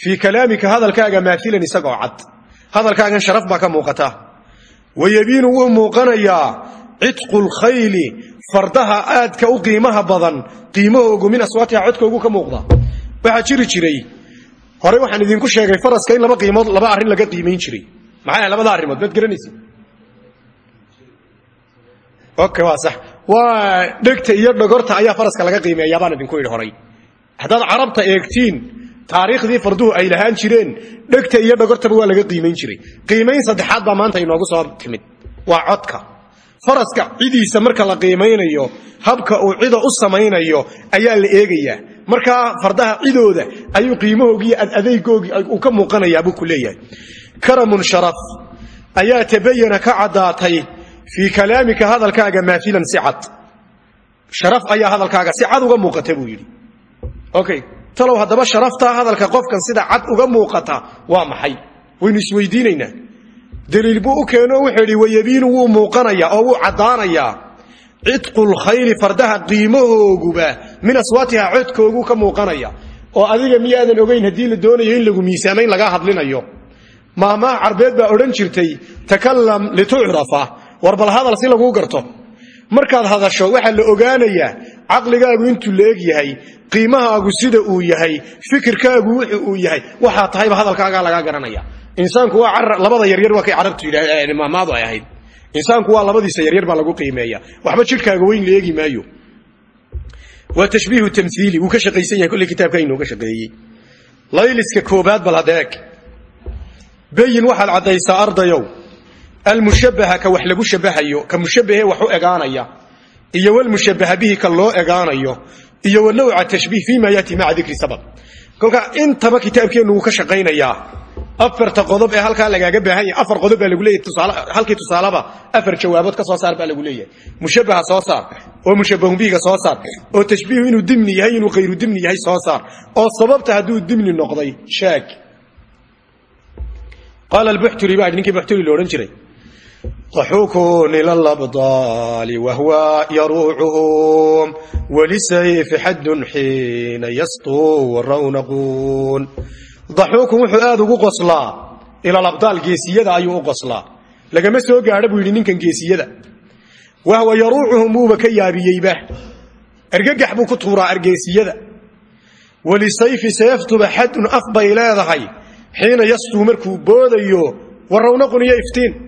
fii kalaamika hadalkaaga maailan isagoo cad. Hadalkaagan sharaf baa ka muuqata. Wayabiinu wuu muuqanayaa cidqu lkhayli fardaha aadka u qiimaha badan qiimahoogu min aswaatiha codkoogu ka muuqda. Waxaa jiri jiray horey waxaan idinku sheegay faraska in laba qiimood laba arrin laga qiimayn jiray. Maxay labada arrimood? Maad garanaysa okay waa sax. Waa dhegta iyo dhogorta ayaa faraska laga qiimeeyaa baan idinku idhi horay haddaad carabta eegtiin taariikhdii farduhu ay lahaan jireen dhegta iyo dhogortaba waa laga qiimayn jiray. Qiimayn saddexaad baa maanta inoogu soo timid. Waa codka. Faraska cidiisa marka la qiimaynayo habka uu cida u samaynayo ayaa la eegayaa markaa fardaha cidooda ayuu qiimahoogi iyo adadaygoogii uu ka muuqanayaa buu ku leeyahay. Karamun sharaf. Ayaa tabayana ka caddaatay fii kalaamika hadalkaaga maailan si cad sharaf ayaa hadalkaaga si cad uga muuqata buu yidhi okay. Talow haddaba sharaftaa hadalka qofkan sida cad uga muuqata waa maxay? Waynu isweydiinaynaa daliil buu u keeno wuxuu yidhi wayabiinu wuu muuqanayaa oo wuu caddaanayaa cidqu lkhayli fardaha qiimahooguba min aswaatiha codkoogu ka muuqanaya. Oo adiga miyaadan ogeyn haddii la doonayo in lagu miisaamayn lagaa hadlinayo. Maahmaah carbeed baa odhan jirtay takallam litucrafa. War bal hadal si laguu garto markaad hadasho waxaa la ogaanayaa caqligaagu intuu la eg yahay qiimahaagu sida uu yahay fikirkaagu wuxu uu yahay waxaa tahayba hadalkaagaa lagaa garanaya. Insaanku waa labada yaryar waa kay carabtu yidhahmaamaadu ay ahayd. Insaanku waa labadiisa yaryar baa lagu qiimeeya. Waxba jidhkaaga weyn la maayo. Waa tashbiihu tamhiili wuu ka shaqaysan yahay kolley kitaabka inooga shaqeeyey. Layliska koobaad bal hadeeg bayin waxaad caddaysaa ardayow almushabaha ka wax lagu shabahayo ka mushabahe wax u egaanaya iyo walmushabaha bihi ka loo egaanayo iyo wa nawca tashbiih fii ma yaati maca dikri sabab. Kolka intaba kitaabkeennu wuu ka shaqaynayaa. Afarta qodob ee halkaa lagaaga baahan yahay afar qodob baa lagu leeyahay halkii tusaalaba afar jawaabood ka soo saar baa lagu leeyahay. Mushabaha soo saar oo mushabahun bihiga soo saar oo tashbiihu inuu dimni yahay inuu khayru dimni yahay ضحوك إلى الأبطال وهو يروعهم ولسيف حد حين يسطو والرونقون ضحوك وحو آد قصلا إلى الأبطال جيسية أيو قصلا لقد سوى قاعد بيقول نينكن جيسية وهو يروعهم مو بكيابي به أرقق حبو كطورا أرقيسية ولسيف سيفتب حد أفضى إلى ذهي حين يسطو مركو بوديو والرونقون يفتين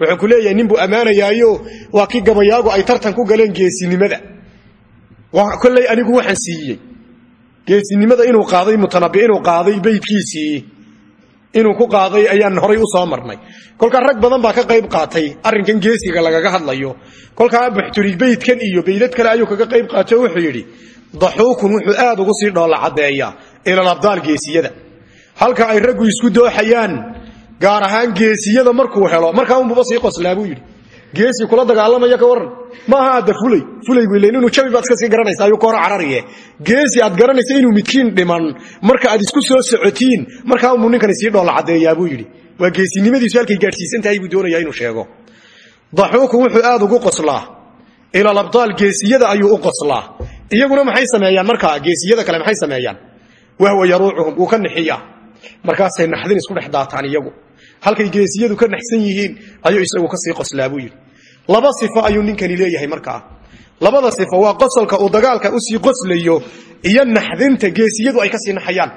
wuxuu ku leeyahay nin buu ammaanayaayo waa kii gabayaagu ay tartan ku galeen geesinimada. Kolley anigu waxaan siiyey. Geesinimada inuu qaaday mutanabi inuu qaaday beydkiisii inuu ku qaaday ayaan horay u soo marnay. Kolkaa rag badan baa ka qayb qaatay arrinkan geesiga lagaga hadlayo. Kolkaa buxturi beydkan iyo beydad kale ayuu kaga qayb qaatay oo wuxuu yidhi daxuukun wuxuu aad ugu sii dhoolla caddeeyaa ilalabdaal geesiyada. Halka ay raggu isku dooxayaan gaar ahaan geesiyada markuu helo markaa unbuba sii qoslaa buu geesi kula dagaalamaya ka waran maaha adda fulay? Fulaygu ilan inuu jabi baad iska sii garanaysa ayuu koora carariye. Geesi aad garanaysa inuu midkiin dhiman marka aad isku soo socotiin markaa unbuu ninkani sii dhoolla caddeeyaa buu yidhi. Waa geesinimadiisu halkay gaadhsiisan tahay buu doonayaa inuu sheego. Daxuuku wuxuu aad ugu qoslaa. Ilalabdaal geesiyada ayuu u qoslaa. Iyaguna maxay sameeyaan? Markaa geesiyada kale maxay sameeyaan? Wahwa yaruucuhum wuu ka nixiyaa. Markaasay naxdin isku dhex daataan iyagu halkay geesiyadu ka naxsan yihiin ayuu isagu ka sii qoslaa buu yidhi. Laba sifo ayuu ninkani leeyahay markaa. Labada sifo waa qosolka uu dagaalka u sii qoslayo iyo naxdinta geesiyadu ay ka sii naxayaan.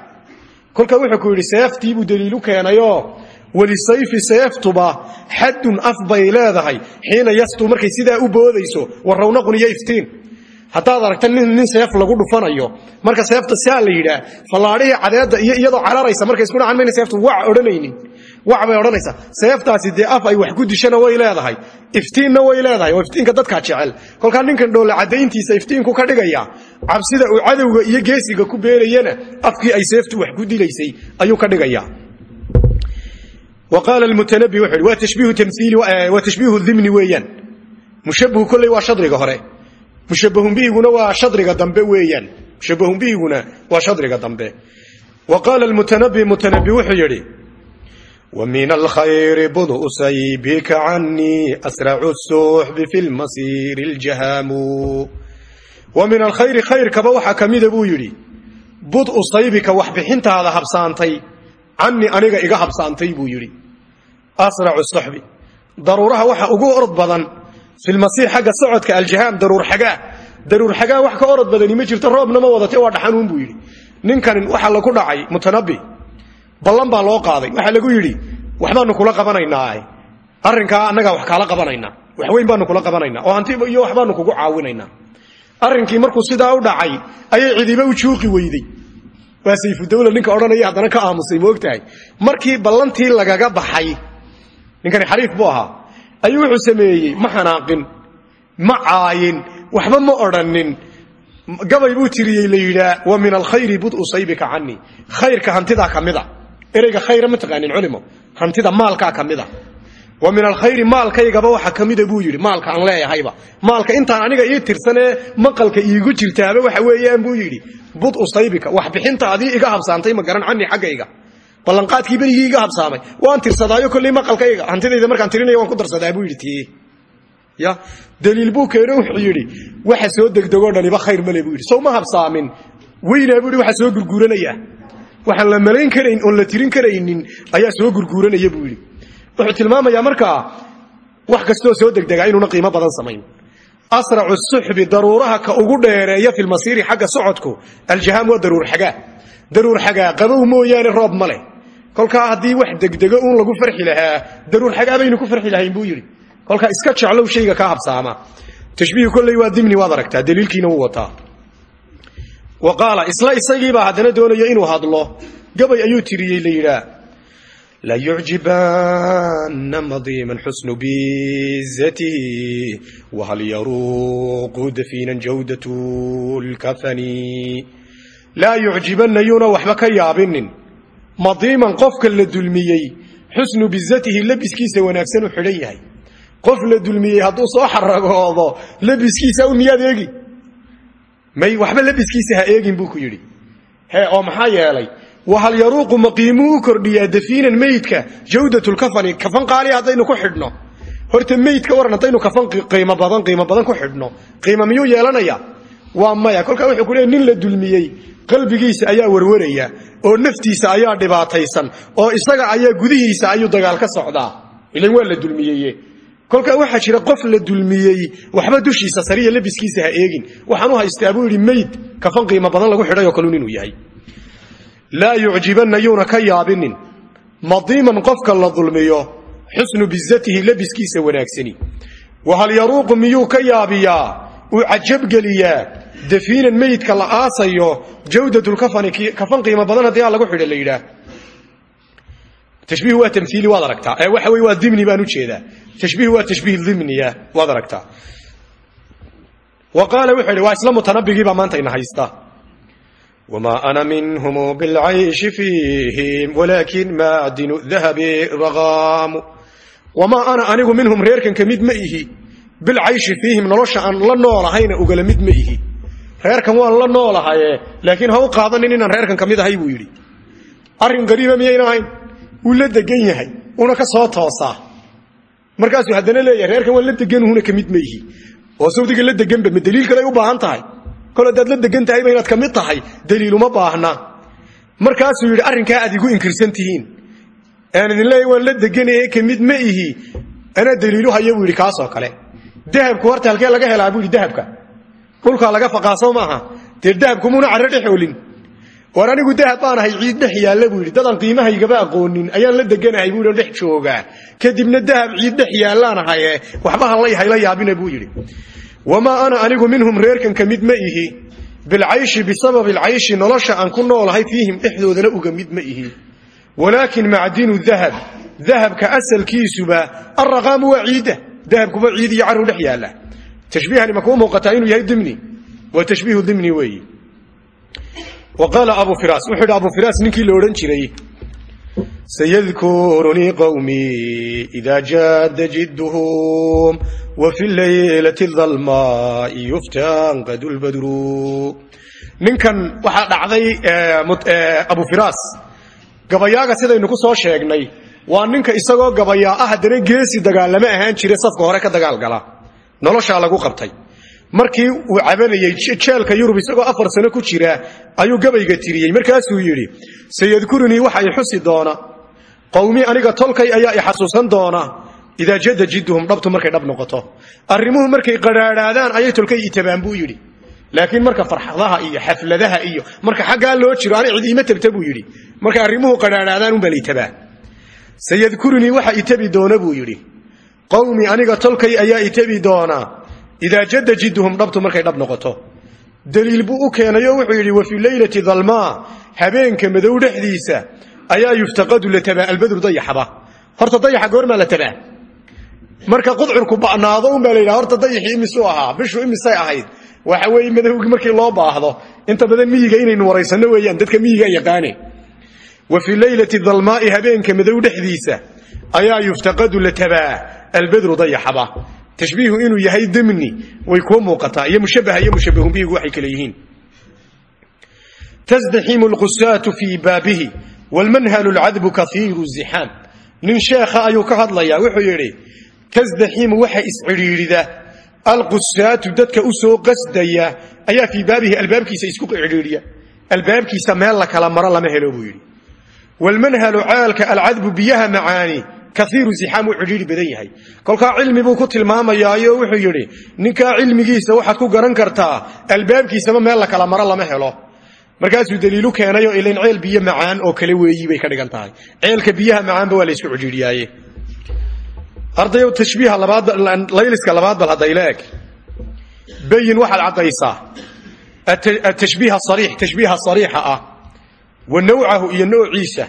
Kolka wuxuu ku yidhi seeftiibuu daliilu keenayoo welisayfi seeftuba xaddun af bay leedahay. Xiina yastuu markay sidaa u boodayso warawnaqun iyo iftiin haddaad aragta nin seef lagu dhufanayo. Marka seefta saa la yidhaah fallaadhihii cadeedda iyadoo cararaysa markay isku dhacan mayna seeftu wac odhanaynin. Wac bay odhanaysaa seeftaasi dee af ay wax ku dishana way leedahay. Iftiinna way leedahay oo iftiinka dadkaa jecel. Kolkaa ninkan dhoolla caddayntiisa iftiinku ka dhigaya cabsida uu cadowga iyo geesiga ku beenayana afkii ay seeftu wax ku dilaysay ayuu ka dhigaya. Wa qaala almutanabi wuxuu yidhi waa tashbiihu tashbiihu dimni weeyaan. Mushabahu kolley waa shadriga mushabahun bihiguna waa shadriga dambe weeyaan. Mushabahun bihiguna waa shadriga dambe. Wa qaala almutanabi mutanabi wuxuu yidhi wa min alkhayri budu saybika canii asracu suxbi fi lmasiiri اljahaamu wa min alkhayri khayrkaba waxaa ka mida buu yidhi budu saybika waxbixintaada habsaantay canii aniga iga habsaantay buu yidhi. Asracu suxbi daruuraha waxa ugu orod badan fi lmasiir xagga socodka aljahaam daruur xagaa daruur xagaa wax ka orod badani ma jirto roobna ma wadate waa dhaxanuun buu yidhi ninkan waxaa lagu dhacay mutanabi ballan baa loo qaaday waxaa lagu yidhi waxbaanu kula qabanaynaa arrinkaa annagaa wax kaala qabanaynaa waxweyn baanu kula qabanaynaa oo hanti iyo waxbaanu kugu caawinaynaa arrinkii markuu sidaa u dhacay ayay cidiba u juuqi weyday waa sayfudawla ninka odhanaya haddana ka aamusay moogtahay markii ballantii lagaga baxay ninkani xariif buu ahaa ayuu wuxuu sameeyey ma xanaaqin ma caayin waxba ma odhanin gabay buu tiriyey la wa min alkhayri budu saybika canii khayrka hantidaa ka ereyga khayra ma taqaanin culimo. Hantida maalkaa ka wa min alkhayri maalkaygaba waxa ka buu yidhi. Maalka aan leeyahayba. Maalka intaan aniga ii tirsanee maqalka iigu jirtaaba waxa weeyaan buu yidhi. Budu saybika. Wax bixinta adii iga habsaantay ma garan canii xaggayga ballanqaadkii berigii iga habsaamay waan tirsadaayo kolley maqalkayga. Hantidayda markaan tirinaya waan ku darsadaa buu yidhi tii. Ya? Daliil buu keeno wuxuu yidhi waxa soo degdegoo dhaniba khayr male buu yidhi. Sow ma habsaamin. Weynaa buu yidhi waxa soo gurguuranaya. Waxaan la malayn karayn oon la tirin karaynin ayaa soo gurguuranaya buu yidhi. Wuxuu tilmaamayaa markaa wax kastoo soo degdegaa inuuna qiimo badan samayn. Asracu suxbi daruuraha ka ugu dheereeya fi lmasiiri xagga socodku aljahaam waa daruur xagaa. Daruur xagaa qabow mooyaane roob ma kolkaa haddii wax degdego uun lagu farxi lahaa daruur xagaa ku farxi lahayn buu yidhi. Kolkaa iska jeclow shayga kaa habsaama tashbiihu kolley waa dimni waad aragtaa daliilkiina wuu wataa. Wa qaala isla isagiibaa haddana doonayo inuu hadlo. Gabay ayuu tiriyey la yidhaa. La yucjibanna madiiman xusnu bizatihi wahal yaruuqu dafiinan jawdatu lkafani. Laa yucjibanna yuuna waxba ka yaabinin madiiman qofka la dulmiyey xusnu bizatihi labiskiisa wanaagsan u xidhan yahay. Qof la dulmiyey hadduu soo xaragoodo labiskiisa u miyaad eegi? May waxba labiskiisa ha eegin buu ku yidhi. Hee oo maxaa yeelay wahal yaruuqu maqiimuu u kordhiyaa dafiinan meydka jawdatlkafani kafan qaali haddaynu ku xidhno. Horta meydka waran haddaynu kafan qiimo badan qiimo badan ku xidhno. Qiimo miyuu yeelanaya waa maya. Kolkaa wuxuu nin la dulmiyey qalbigiisa ayaa warwaraya oo naftiisa ayaa dhibaataysan oo isaga ayaa gudihiisa ayuu dagaal ka socdaa. Ilan waa la dulmiyeye. Kolkaa waxaa jira qof la dulmiyey waxba dushiisa sariya labiskiisa ha eegin. Waxaan u haystaa buu yidhi mayd kafan qiimo badan lagu xidhay oo kalun inuu yahay. Laa yucjibanna yuuna ka yaabinin. Madiiman qofka la dulmiyo xusnu bizatihi labiskiisa wanaagsani. Wahal yaruuqu miyuu ka yaabiyaa uu cajabgeliyaa dafiinan meydka la aasayo jawdatlkafani kafan qiimo badan haddii aa lagu xidha la yidhaah. Tashbiih waa tamhiili waad aragtaa. Ee waxa wey waa dimni baan u jeedaa tashbiih waa tashbiih dimniya waad aragtaa. Wa qaala wuxuu yidhi waa isla mutanabigiibaa maanta ina haysta. Wamaa ana minhum bilcayshi fiihim walaakin maadinu dahabi ragaamu. Wamaa ana anigu minhum reerkan ka mid ma ihi bilcayshi fiihim nolosha aan la noolahayna ugala mid ma ihi. Reerkan waan la noolahaye laakiin ha u qaadanin inaan reerkan ka mid ahay buu yidhi. Arrin qariiba miyayna ahayn? Wuu la degan yahay una ka soo toosaa. Markaasuu haddana leeyahay reerkan waan la deganuhuna ka mid ma ihi. Oo sawdiga la deganba ma daliil kale u baahan tahay? Kol haddaad la degan tahayba inaad ka mid tahay daliiluma baahna. Markaasuu yidhi arrinkaa aad igu inkirsan tihiin. Aan idin leeyahy waan dahabku horta halkee laga helaa buu dahabka dhulkaa laga faqaaso maaha. Dee dahabkumuuna carro dhex olin war dahab baan ahay ciid dhex buu yidhi. Dadaan qiimahaygaba aqoonin ayaan la deganahay buu yidhi dhex joogaa. Kadibna dahab ciid dhex yaallaan ahaye waxba hallay hayla yaabina buu yidhi. Wamaa ana anigu minhum reerkan ka ma ihi. Bilcayshi bisababi alcayshi nolosha aan ku noolahay fiihim dhexdoodana uga mid ma ihi. Walaakin macdinu dahab. Dahabka asalkiisuba alraqaamu waa ciidda dahabkuba ciid iyo carow dhex yaalla. Tashbiihani ma kuu muuqataa inuu yahay dimni. Waa tashbiihu dimni weeyi. Wa qaala abu firas wuxuu yidhi abu firas ninkii la odhan jiray sayadkurunii qowmii idaa jaada jidduhum wa fi laylati dalmaai yuftanqadu lbadru ninkan waxaa dhacday abu firaas gabayaaga sidaynu ku soo sheegnay waa ninka isagoo gabayaa ah haddana geesi dagaalama ahaan jira safka hore ka dagaalgala noloshaa lagu qabtay. Markii uu cabanayey jeelka yurub isagoo afar sano ku jira ayuu gabayga tiriyey. Markaasuu yidhi sayadkurunii waxa i xusi doona. Qowmi aniga tolkay ayaa i xasuusan doona. Idaa jada jidduhum dhabtu markay dhab noqoto. Arrimuhu markay qadhaadhaadaan ayay tolkay itabaan buu yidhi. Laakiin marka farxadaha iyo xafladaha iyo marka xaggaa loo jiro ani cid tabta buu yidhi. Markay arrimuhu qadhaadhaadaan unbaa laitabaa sayadkurunii waxa itabi doona buu yidhi. Qowmi aniga tolkay ayaa itabi doona. Idaa jada jidduhum dhabtu markay dhab noqoto. Daliil buu u keenay oo wuxuu yidhi wa fii leylati dalmaa habeenka madow dhexdiisa ayaa yuftaqadu la tabaa albadru dayaxaba. Horta dayaxa goormaa la tabaa. Marka qudcurku ba'naado unbaa la horta dayaxii imisuu ahaa bishu imisay ahayd. Waxa weeye madowgii markii loo baahdo inta badan miyiga inaynu waraysanno weeyaan dadka miyiga yaqaane wa fii leylati dalmaai habeenka madow dhexdiisa ayaa yuftaqadu la tabaa albadru dayaxaba tashbiihu inuu yahay demni way kuu muuqataa iyo mushabaha iyo mushabahun bihigu waxay kale yihiin. Tasdaximu lqusaatu fii baabihi wlmanhalu lcadbu kaiiru zixaam nin sheekha ayuu ka hadlayaa wuxuu yidhi tasdaximu waxa iscidhiidhida alqusaatu dadka u soo qasdaya ayaa fii baabihi albaabkiisa isku cidhiidhiya albaabkiisa meel wlmanhalu caalka alcadbu biyaha macaani kaiiru zixaam uu cidhiidhi badan yahay kolkaa cilmi buu ku tilmaamayaayo wuxuu yidhi ninkaa cilmigiisa waxaad ku garan kartaa albaabkiisaba meel la kala maro lama helo markaasuu daliilu keenayoo ilan ceel biyo macaan oo kale weeyi bay ka dhigan tahay ceelka biyaha macaanba waa la isku cidhiidhiyaaye ardayow tashbiiha layliska labaad bal hadday la eg bayin waxaad caddaysaa atashbiiha sariix tashbiiha sariixa wa nawcahu iyo noociisa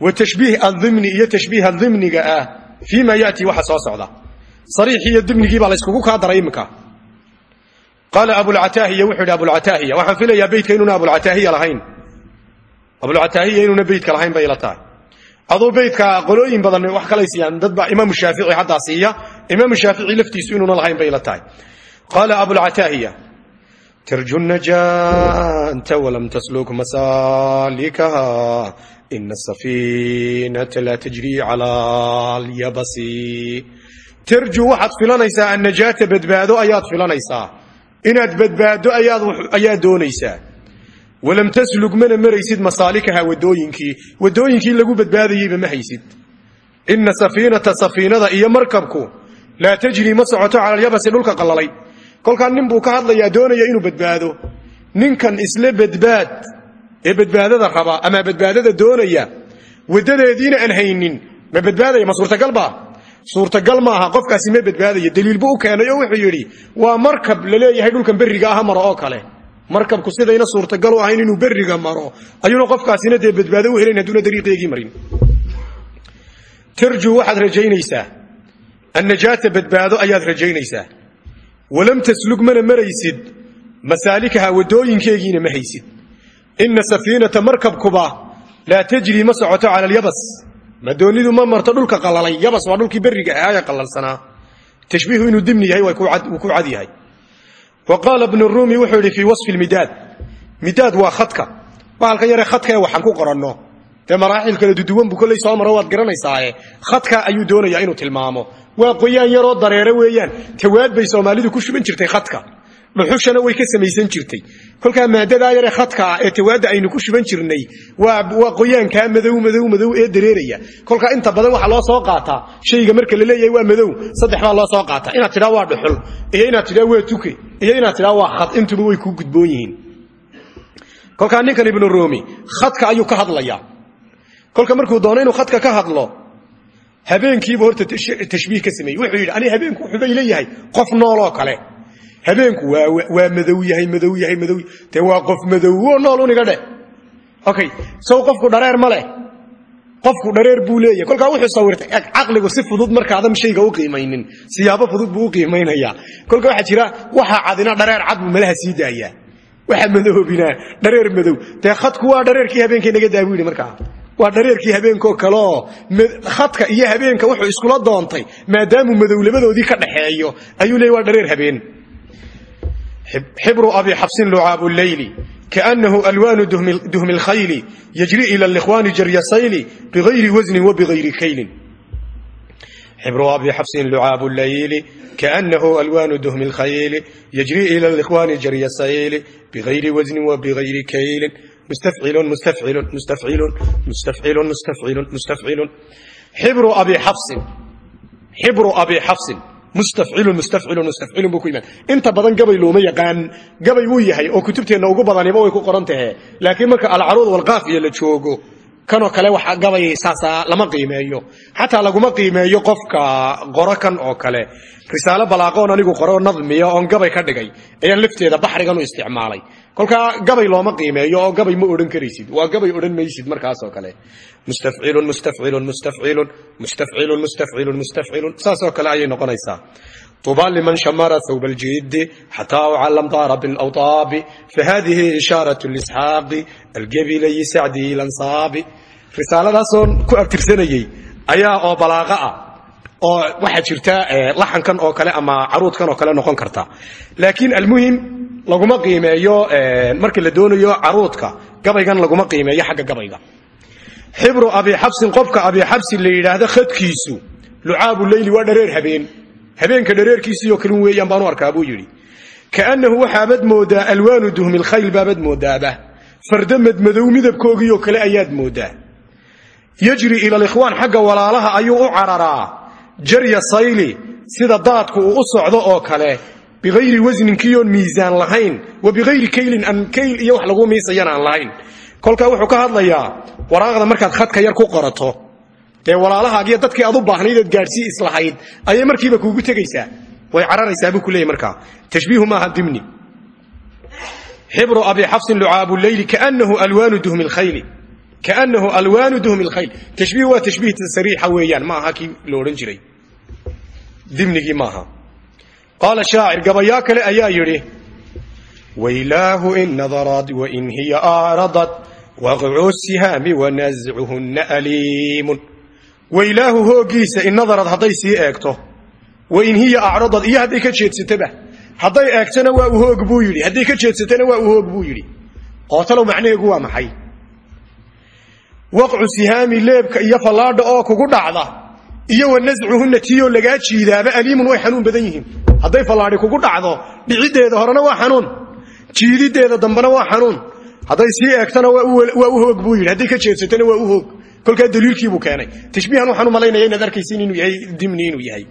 wa tashbiih adimni iyo tashbiiha dimniga ah fii ma yatii waxa soo socda. Sariixii iyo dimnigii baa la yskugu kaa daray iminka qaala abulcataahiya wuxuu yidhi abulcataahiya waxaan filayaa beytka inuuna abulcataahiya lahayn. Abulcataahiya inuuna beytka lahayn bay ila tahay. Aduu beytka qolooyin badan wax kala siiyaan dad baa imaamu shaafici haddaa siiya imaamu shaafici laftiisu inuuna lahayn bay ila tahay. Qaala abulcataahiya tarju najaanta walam tasluk masaalikaha ina asafiinata laa tajrii cala alyabasi tarju waxaad filanaysaa annajaata badbaado ayaad filanaysaa inaad badbaado ayaad doonaysaa walam taslug mana maraysid masaalikaha wadooyinkii wadooyinkii lagu badbaadayeyba ma haysid ina safiinata safiinada iyo markabku laa tajri ma socoto cala alyabasi dhulka qallalay kolkaa nin buu ka hadlayaa doonaya inuu badbaado. Ninkan isle badbaad ee badbaadada raba ama badbaadada doonaya wadadeediina aan haynin ma badbaadaya ma suurtagalba suurtagal maaha qofkaasi ma badbaadaya. Daliil buu u keenay wuxuu yidhi waa markab la leeyahay dhulkan berriga aha maro oo kale. Markabku sidayna suurtagal u ahayn inuu berriga maro. Ayuuna qofkaasina dee badbaado u helayn hadduuna dariiqeegii marin. Tarjuu waxaad rajaynaysaa annajaata badbaado ayaad rajaynaysaa walam taslug mana maraysid masaalikaha wadooyinkeegiina ma haysid ina safiinata markabkuba laa tajrii ma socoto cala alyabas madoonidu ma marto dhulka qalalay yabas waa dhulkii berriga ahaa ee qalalsanaa tashbiihu inuu dimni yahay wuu ku cad yahay wa qaala bnu ruumi wuxuu yidhi fii wasfi lmidaad midaad waa khadka bahalkan yaree khadka ee waxaan ku qoranno dee maraaxil kale duduwan buu kolley soo maro waad garanaysaaye khadka ayuu doonayaa inuu tilmaamo waa qoyaan yaroo dareere weeyaan. Tawaad bay soomaalidu ku shuban jirtay khadka dhuxushana way ka samaysan jirtay. Kolkaa maadadaa yaree khadka ah ee tawaadda aynu ku shuban jirnay waa qoyaankaa madow madow madow ee dareeraya. Kolkaa inta badan waxaa loo soo qaataa. Shayga marka la leeyahay waa madow. Saddex baa loo soo qaataa. Inaad tidhaa waa dhuxul iyo inaad tidhaa waa tuke iyo inaad tidhaa waa khad. Intuba way kuu gudboon yihiin. Kolkaa ninkan ibnu roomi khadka ayuu ka hadlayaa. Kolka markuu doono inuu khadka ka hadlo habeenkiibu horta tashbiih ka sameeyey. Wuxuu yidhi ani habeenku wuxuubay leeyahay qof nooloo kale. Habeenku waa madow yahay madow yahay madow dee waa qof madow oo nool uniga dheh okay sow qofku dhareer ma leh. Qofku dhareer buu leeyahay. Kolkaa wuxuu sawirtay caqligu si fudud markaadan shayga u qiimaynin. Siyaabo fudud buu u qiimaynayaa kolka waxaa jira waxa cadina dhareer cad buu malaha sii daayaa. Waxa madoobina dhareer madow. Dee khadku waa dhareerkii habeenkii naga daa markaa waa dhareerkii habeenkoo kaleoo khadka iyo habeenka wuxuu iskula doontay maadaamuu madowlabadoodii ka dhaxeeyo. Ayuu leey waa dhareer habeen. Xibru abi xabsin lucaabu leyli kaanahu alwaanu duhmi lkhayli yajri ila likhwaani jaryasayli bigayri wasnin wa bigayri kaylin. Xibru abi xabsin lucaabu leyli kaanahu alwaanu duhmi lkhayli yajri ila likhwaani jaryasayli bigayri wasnin wa bigayri kaylin mustafcilun mustafcilun mustafcilun mustafcilun mustafcilun mustafcilun xibru abi xabsin xibru abi xabsin mustafcilun mustafcilun mustafcilun buu ku yimaad inta badan gabay looma yaqaan gabay wuu yahay oo kutubteenna ugu badaniba way ku qoran tahe laakiin marka kanoo kale wax gabay saasaa lama qiimeeyo. Xataa laguma qiimeeyo qofka qoro kan oo kale. Risaalo balaaqoon anigu qoro nadmiya oon gabay ka dhigay. Ayaan lafteeda baxrigan u isticmaalay. Kolkaa gabay looma qiimeeyo oo gabay ma odhan karaysid. Waa gabay odhan maysid markaasoo kale. Mustafcilun mustafcilun mustafcilun mustafcilun mustafcilun mustafcilun saasoo kale ayay noqonaysaa طuba liman shamara thawb اljidi xataa ucalam daara biاlawطaabi fahadihi ishaaraة lisxaaqi algebilayi sacdi lansaabi risaaladaasoo ku abtirsanayey ayaa oo balaaqo ah oo waxaa jirta laxankan oo kale ama caruudkan oo kale noqon karta laakiin almuhim laguma qiimeeyo marka la doonayo caruudka gabaygan laguma qiimeeyo xagga gabayga xibru abi xabsin qofka abi xabsin la yidhaahdo khadkiisu lucaabu leyli waa dhareer habeen habeenka dhareerkiisiioo kalin weeyaan baanu arkaa buu yidhi. Kaannahu waxaabad moodaa alwaanu duhmi lkhayl baabad moodaaba farda madmadow midabkoogiioo kale ayaad moodaa yajri ila likhwaan xagga walaalaha ayuu u cararaa. Jarya sayli sida daadku uu u socdo oo kale. Bikayri wasnin kiyoon miisaan lahayn wa bikayri kaylin aan kayl iyo wax lagu miisayana aan lahayn. Kolkaa wuxuu ka hadlayaa waraaqda markaad khadka yar ku qorato dee walaalahaagiyo dadkii aad u baahnaydeed gaadhsii islahayd ayay markiiba kuugu tegaysaa. Way cararaysaa buu ku leeyay markaa tashbiihu maaha dimni. Xibru abi xabsin lucaabu leyli kaanahu alwaanu duhmi lkhayli kaanahu alwaanu duhmi lkhayl tashbiih waa tashbiih sariixa weeyaan. Ma aha kii la odhan jiray. Dimnigii maaha. Qaala shaacir gabayaa kale ayaa yidhi waylaahu in nadarad wain hiya aaradat waqcu sihaami wanascuhunna aliimun waylaahu hooggiisa in nadarad hadday sii eegto. Wain hiya acradad iyo hadday ka jeedsataba hadday eegtona waa u hoog buu yidhi. Hadday ka jeedsatana waa u hoog buu yidhi. Qootalow macnaheegu waa maxay? Waqcu sihaami leebka iyo fallaadha oo kugu dhacda iyo wa nascuhunna tiyoo lagaa jiidaaba aliimun way xanuun badan yihiin. Hadday fallaadhi kugu dhacdo dhiciddeeda horena waa xanuun. Jiidideeda dambena waa xanuun. Hadday sii eegtana waa u hoog buu yidhi. Hadday ka jeedsatana waa u hoog kolkaa daliilkiibuu keenay. Tashbiihan waxaan u malaynaya inaad arkaysin inuu yahay dimni inuu yahay.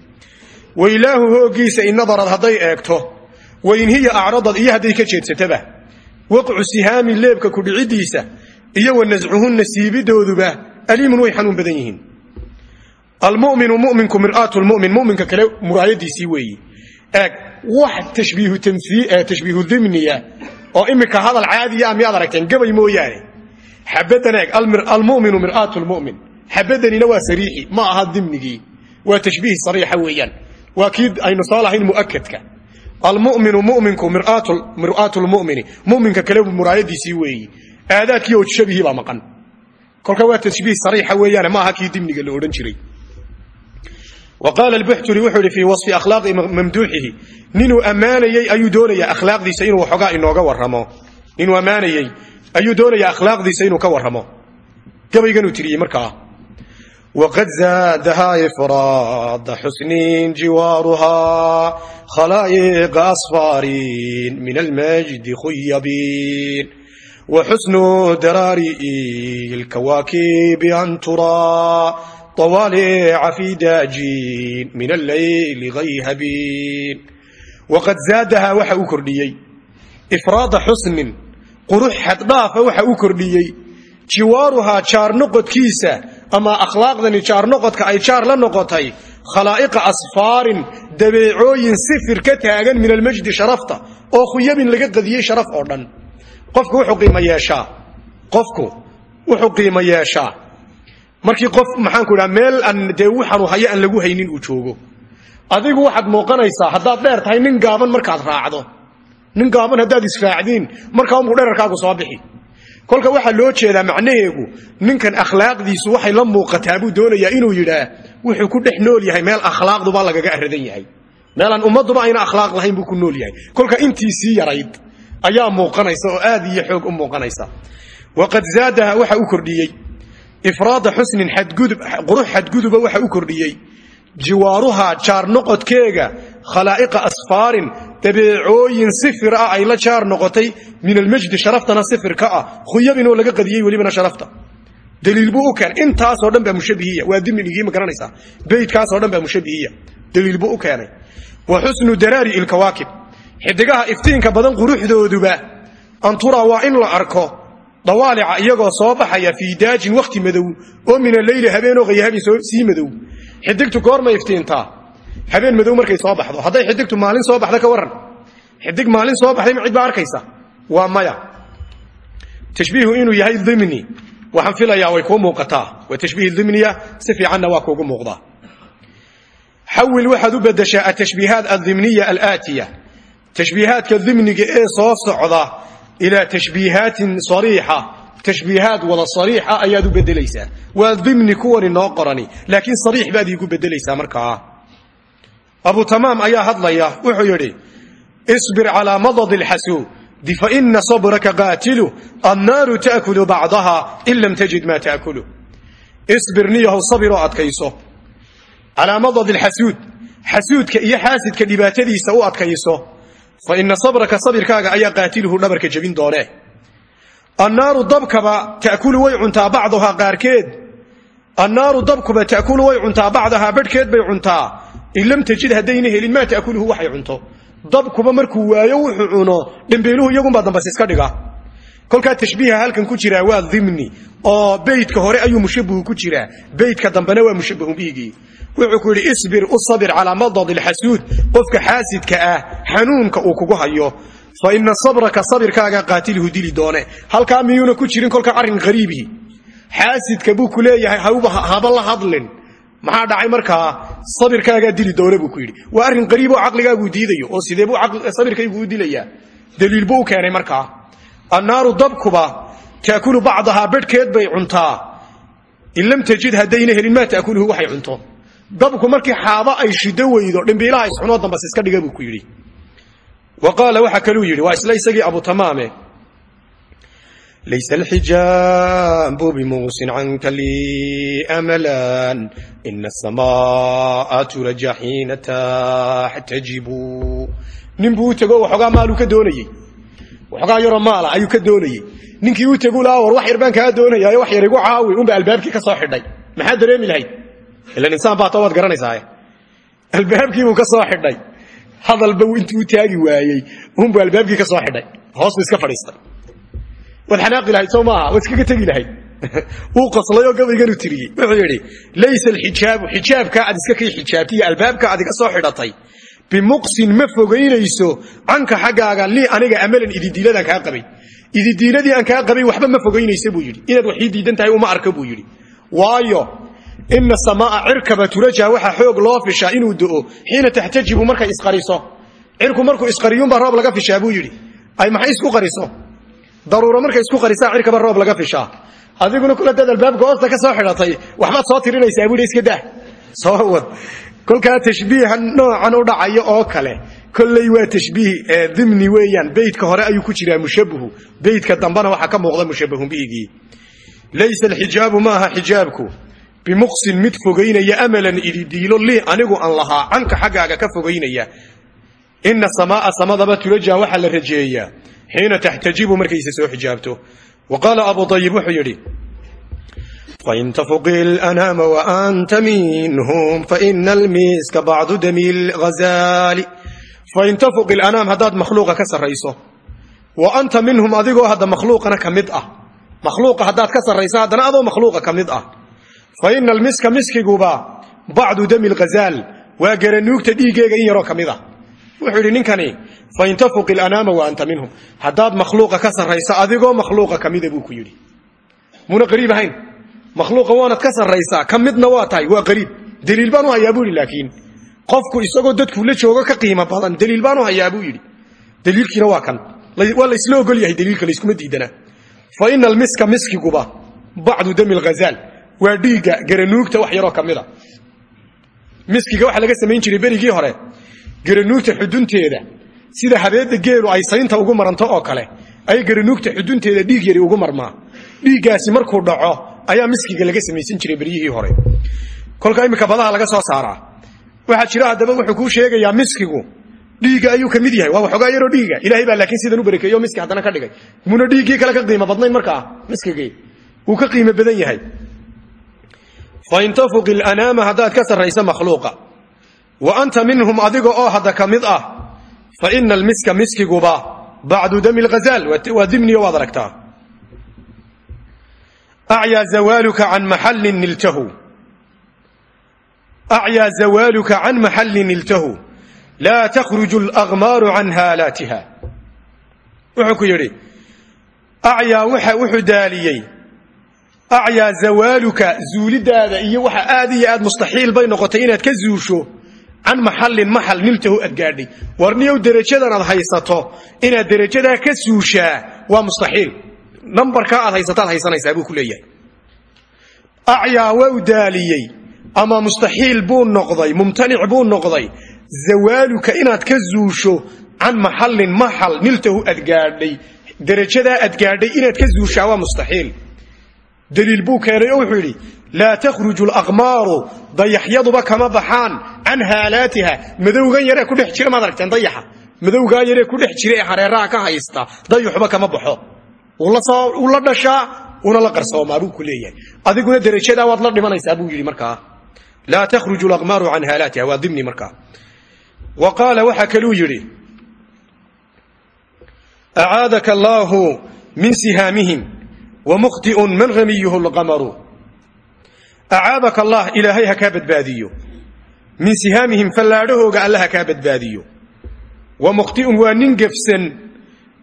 Waylaahu hooggiisa in nadarad hadday eegto wain hiya acradad iyo hadday ka jeedsataba. Waqcu sihaami leebka kudhicidiisa iyo wa nascuhunna siibidooduba aliimun way xanuun badan yihiin. Almuminu muminku mir'aatu lmumin muminka kale muraayadiisii weeyi. Eeg wax tashbiihu dimniya oo imika hadal caadiya miyaad aragteen gabay mooyaane xabadan eeg almuminu mir'aatu lmumin xabadanina waa sariixi ma aha dimnigii waa tashbiih sariixa weeyaan waa kii aynu soo lahayn muakadka almuminu muminku mir'aatu lmumini muminka kale muraayadiisii weeyi aadaadkii oo shabihii baa maqan kolka waa tashbiih sariixa weeyaane ma aha kii dimniga la odhan jiray wa qaala albuxturi wuxuu yidhi fii wasfi akhlaaqi mamduuxihi ninuu ammaanayey ayuu doonayaa akhlaaqdiisa inuu waxoogaa inooga warramo ninuu ammaanayey ayuu doonayaa akhlaaqdiisa inuu ka waramo gabayganuu tiriyey markaa wqad zaadahaa ifraada xusnin jiwaaruhaa khalaa'iqa asfaarin min almajdi khuyabiin waxusnu daraari'i ilkawaakibi an turaa طawaalica fi daajin min alleyli hayhabiin waqad zaadahaa waxa uu kordhiyey ifraada xusnin qurux xaddhaafa waxa uu kordhiyey. Jaar noqodkiisa ama akhlaaqdani jaar noqodka ay jaar la noqotay khalaa'iqa asfaarin dabeecooyin sifir ka taagan min almajdi sharafta oo khuyabin laga qadiyey sharaf oo dhan. Qofku wuxuu qiimo yeeshaa. Qofku wuxuu qiimo yeeshaa. Markii qof maxaanku idhaha meel aan dee waxaanu hayo aan lagu haynin uu joogo. Adigu waxaad muuqanaysaa haddaad dheer tahay nin gaaban markaad raacdo nin gaaban haddaad israacdiin markaa unbuu dherarkaagu soo bixi. Kolka waxaa loo jeedaa macnaheegu ninkan akhlaaqdiisu waxay la muuqataa buu doonayaa inuu yidhaa wuxuu ku dhex nool yahay meel akhlaaqduba lagaga aradan yahay. Meelaan ummadduba ayna akhlaaq lahayn buu ku nool yahay. Kolka intiisii yarayd ayaa muuqanaysa oo aad iyo xoog u muuqanaysa. Waqad zaadaha waxa u kordhiyey. Ifraada xusnin qurux xadguduba waxa u kordhiyey. Jiwaaruhaa jaar noqodkeega khalaa'iqa asfaarin dabeecooyin sifir ah ay la jaar noqotay min almajdi sharaftana sifir ka ah. Khuyabin oo laga qadiyey welibana sharafta. Daliil buu u keenay. Intaasoo dhan baa mushabihiya. Waa diminigii ma garanaysaa. Beydkaasoo dhan baa mushabihiya. Daliil buu u keenay. Wa xusnu daraari ilkawaakib xidigaha iftiinka badan quruxdooduba antura waa in la arko dawaalica iyagoo soo baxaya fii daajin wakhti madow oo min alleyli habeenoo hayahabin sii madow. Xidigtu goorma iftiintaa habeen madow markay soo baxdo. Hadday xidigtu maalin soo baxda ka waran. Xidig maalin soo baxday ma cid baa arkaysa. Waa maya. Tashbiihu inuu yahay dimni waxaan filayaa way kuu muuqataa. Waa tashbiih dimniya si fiicanna waa kuugu muuqdaa. Xawil waxaad u bedeshaa atashbiihaat aldimniya alaatiya. Tashbiihaadka dimniga ee soo socda ilaa tashbiihaatin sariixa. Tashbiihaad wada sariixa ayaad u bedelaysaa waa kuwani noo qorani. Laakiin sariix baad iigu markaa abu tamaam ayaa hadlaya wuxuu yidhi isbir calaa madad alxasuudi faina sabraka qaatilu annaaru taakulu bacdaha in lam tajid maa taakulu isbir niyahow sabiroo adkayso. Calaa madad alxasuud xasuudka iyo xaasidka dhibaatadiisa u adkayso. Fa ina sabraka sabirkaaga ayaa qaatiluhu dhabarka jebin doonee annaaru dabkaba takulu way cuntaa bacdahaa qaarkeed. Annaaru dabkuba takulu way cuntaa in lam tajid haddayna helin maa takuluhu waxay cunto. Dabkuba markuu waayo wuxuu cuno dhimbiiluhu iyagunbaa dambas iska dhiga kolkaa tashbiiha halkan ku jiraa waa dimni oo beydka hore ayuu mushabihu ku jiraa. Beydka dambena waa mushabahu bihigii wuxuu ku yidhi isbir u sabir madad alxasuud qofka xaasidka ah xanuunka uu kugu hayo. Fa ina sabraka sabirkaaga qaatilhu dili doone. Halkaa miyuuna ku jirin kolka arrin qariibihi xaasidka buu ku leeyahay haba la hadlin maxaa dhacay markaa sabirkaagaa dili doone buu ku yidhi. Waa arrin qariib oo caqligaaguu diidayo oo sidee buu sabirkaygu u dilayaa. Daliil buu u keenay markaa annaaru dabkuba taakulu bacdahaa bedhkeed bay cuntaa. In lam tajid haddayna helin maa taakuluhu waxay cunto. Dabku markii xaaba ay shido weydo dhimbiilaha isxunoo dambas iska dhiga buu ku yidhi. Wa qaala kaluu yidhi waa isla isagii abu tamaame laysa alxijaabu bimuusin canka lii amalan ina asamaa turaja xiina taxtajibu nin buu u tego waxoogaa maaluu ka doonayey waxoogaa yaroo maala ayuu ka doonayey ninkii u tegu lahaa war wax yar baan kaa doonayaayo wax yar igu caawi unba albaabkii ka soo xidhay maxaa dareemi lahayd ilan insaan baa too waad garanaysaa albaabkiibuu ka soo xidhay hadalba intuu taagi iska fadhiistay waad xanaaqi lahayd soo maaha? Waad iskaga tegi lahayd. Wuu qoslay oo gabayganu tiriyey wuxuu yidhi laysa alxijaabu xijaabkaa aad iska kay xijaabtay iyo albaabka aad iga soo xidhatay. Bimuqsin ma fogaynayso canka xaggaaga lii aniga amalan ididiiladaan kaa qabay. Ididiiladii aan kaa qabay waxba ma fogaynaysa buu yidhi. Inaad wax ii diidan tahay uma arka buu yidhi. Waayo ina samaa cirkaba turaja waxaa xoog loo fishaa inuu do xiina taxtajibu markay isqariso cirku markuu isqariyuunbaa roob laga fishaa buu yidhi. Ay daruuro markay isku qarisaa cirkaba roob laga fishaa. Adiguna kula dad albaabka hoosta ka soo xidhatay. Waxbaad soo tirinaysaa buu iska dah soo wad. Kolkaa tashbiiha noocan u dhacayo oo kale kolley waa tashbiih dimni weeyaan. Beydka hore ayuu ku jiraa mushabahu beydka dambena waxaa ka muuqda mushabahun bihigii laysa alxijaabu maaha xijaabku. Bimuqsin mid fogaynaya amalan ididiilo lii anigu aan lahaa canka xaggaaga ka fogaynaya ina samaaa samadaba turaja waxaa la rajeeyaa xiina taxtajibu markayse soo xijaabto wa qaala abu ayib wuxuu yidhi fain tafuqi lanaama waanta minhum faina almiiska bacdu dami lghazaali fain tafuqi lanaam haddaad makhluuqa ka sarrayso wa anta minhum adigoo hadda makhluuqana ka mid ah makhluuqa haddaad ka sarrayso haddana adoo makhluuqa ka mid ah fa ina almiska miskiguba bacdu dami lghazaal waa garanuugta dhiiggeega in yaroo ka mid fain tafuqi lanaama wa anta minhum. Haddaad makhluuqa ka sarrayso adigoo makhluuqa ka mida buu ku yidhi. Muna qariib ahayn. Makhluuqa waanad ka sarraysaa ka midna waa tahay waa qariib. Daliil baan u hayaa buu yidhi laakiin qofku isagoo dadku la joogo ka qiimo badan daliil baan u hayaa buu yidhi. Daliilkiina waa kan. Waa laysla ogol yahay daliilka layskuma diidana. Fa ina almiska miskiguba bacdu dami lghazaal waa dhiigga garanuugta wax sida habeedda geelu ay saynta ugu maranto oo kale ay garanuugta xudunteeda dhiig yari ugu marmaa. Dhiiggaasi markuu dhaco ayaa miskiga laga samaysan jiray beryihii hore. Kolka iminka badaha laga soo saaraa. Waxaa jira haddaba wuxuu kuu sheegayaa miskigu dhiigga ayuu ka mid yahay. Waa waxoogaa yaroo dhiiga ilahay baa laakiin sidan u barakeeyo miski haddana ka dhigay. Muna dhiiggii kale ka qiimo badnayn markaa miskigii. Wuu ka qiimo badan yahay. Fain tafuqi lanaama haddaad ka sarrayso makhluuqa. Wa anta minhum adiga oo hadda ka ah fa ina almiska miskiguba bacdu dami lghazaal waa dimniyo waad aragtaa. Acyaa zawaaluka can maxallin niltahu. Acyaa zawaaluka can maxallin niltahu. Laa takhruju alagmaaru can haalaatiha wuxuu ku yidhi acyaa wuxuu daaliyey. Acyaa zawaaluka zuulidaada iyo waxa aad iyo aad mustaxiil bay noqotay inaad ka zuusho can maxallin maxal niltahu aad gaadhay warniyow derajadan aad haysato. Inaad derajadaa ka suushaa waa mustaxiil. Nambarkaa aad haysataad haysanaysaa buu ku leeyahay. Acyaa waa ama mustaxiil buu noqday mumtanic buu noqday zawaaluka inaad ka zuusho can maxallin maxal niltahu aad gaadhay derajadaa aad gaadhay inaad ka zuushaa waa mustaxiil. Daliil buu keenay oo wuxuu yidhi laa takhruju alaqmaaru dayaxyaduba kama baxaan can haalaatiha madowgan yaree ku dhex jira maad aragteen dayaxa madowgaa yaree ku dhex jira ee hareeraha ka haysta dayaxuba kama baxo uu la dhashaa una la qarsoomaa buu ku leeyahay adiguna derajadaa waad la dhimanaysaa buu yidhi markaa laa takhruju alaqmaaru can haalaatiha waa dimni markaa wa qaala waxaa kaluu yidhi acaadaka allaahu min sihaamihim acaadaka allah ilaahay ha kaa badbaadiyo min sihaamihim fallaadhahooga alle ha kaa badbaadiyo wa mukhtiun waa nin gefsan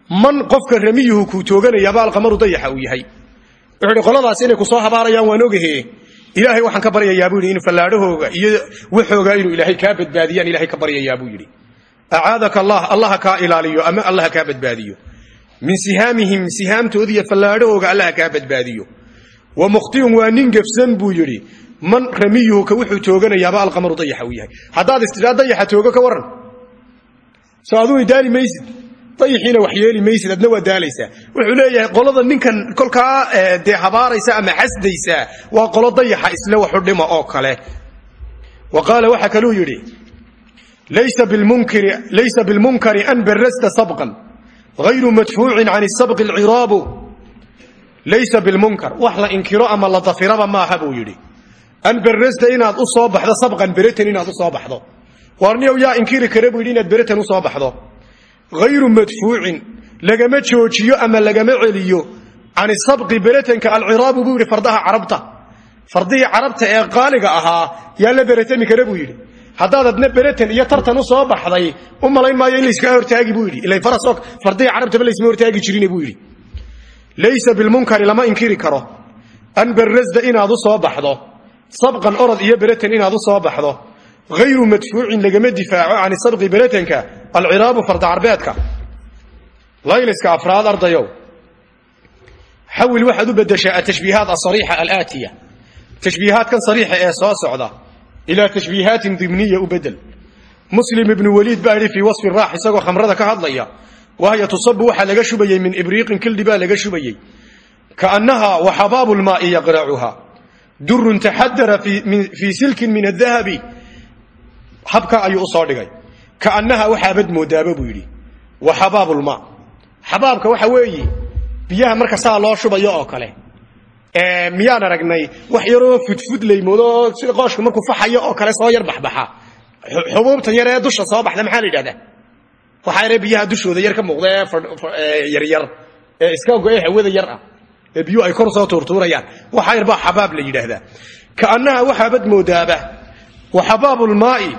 man qofka ramiyuhu kuu tooganayaba alqamaru dayaxa uu yahay wuxuu ihi qoladaas inay ku soo habaarayaan waan ogahe ilaahay waxaan ka baryayaa buu yidhi in fallaadhahooga iyo waxoogaa inuu ilaahay kaa badbaadiyaan ilahay ka baryayaa buu yidhi acaadaka allah allaha kaa badbaadiyo wa mukhtiun waa nin gefsan buu yidhi. Man ramiyuhu ka wuxuu tooganayaaba alqamaru dayaxa uu yahay. Haddaad istidhaa dayaxa toogo ka waran. Soo aduu daali maysid. Dayixiina wax yeeli maysid adna waa daalaysaa. Wuxuu leeyahay qolada ninkan kolkaa dee habaaraysa ama xasdaysa waa qolo dayaxa isle waxu dhima oo kale. Wa qaala waxaa kaluu yidhi laysa bilmunkari an barasta sabqan غayru madfuucin can sabqi alciraabu laysa bilmunkar wax la inkiro ama la dafiraba maaha buu yidhi an barasta inaad u soo baxdo sabqan beratan inaad u soo baxdo warniyow yaa inkiri kare buu yidhi inaad beratan u soo baxdo hayru madfuucin lagama joojiyo ama lagama celiyo can sabqi beratanka alciraabu buu yidhi fardaha carabta fardihii carabta ee qaaliga ahaa yaa la beratami kare buu yidhi iyo tartan u soo baxday u maayo in layskaa hortaagi buu yidhi ila farasoo fardihii carabtaba laysma hortaagi jirine buu yidhi laysa bilmunkari lama inkiri karo an barasda inaad u soo baxdo sabqan orod iyo beratan inaad u soo baxdo hayru madfuucin lagama difaaco can sabqi beratanka alciraabu farda carbeedka layliska afraad ardayow xawil waxaad u bedeshaa atashbiihaat asariixa alaatiya tashbiihaadkan sariixa ee soo socda ilaa tashbiihaatin dimniya u bedel muslim ibnu waliid baa yidhi fii wasfi raax isagoo khamrada ka hadlaya wahya tusabu waxaa laga shubayey min ibriiqin kildhi baa laga shubayey kaannaha waxabaabu lmaai yaqracuha durun taxadara fii silkin min adahabi habka ayuu u soo dhigay kaannaha waxaabad moodaaba buu yidhi wa xabaabulmaa xabaabka waxa weeye biyaha marka saa loo shubayo oo kale miyaan aragnay wax yaroo fudfudlaymoodo sida qooshka markuu faxayo oo kale soo yar waxaa yare biyaha dushooda yar ka muuqda ee yaryar ee iska go-e hawada yar ah. Ee biyuhu ay kor soo tuurtuurayaan. Waxaa yar baa xabaab la yidhaahdaa. Kaannaha waxaabad moodaaba. Wa xabaabulmaa'i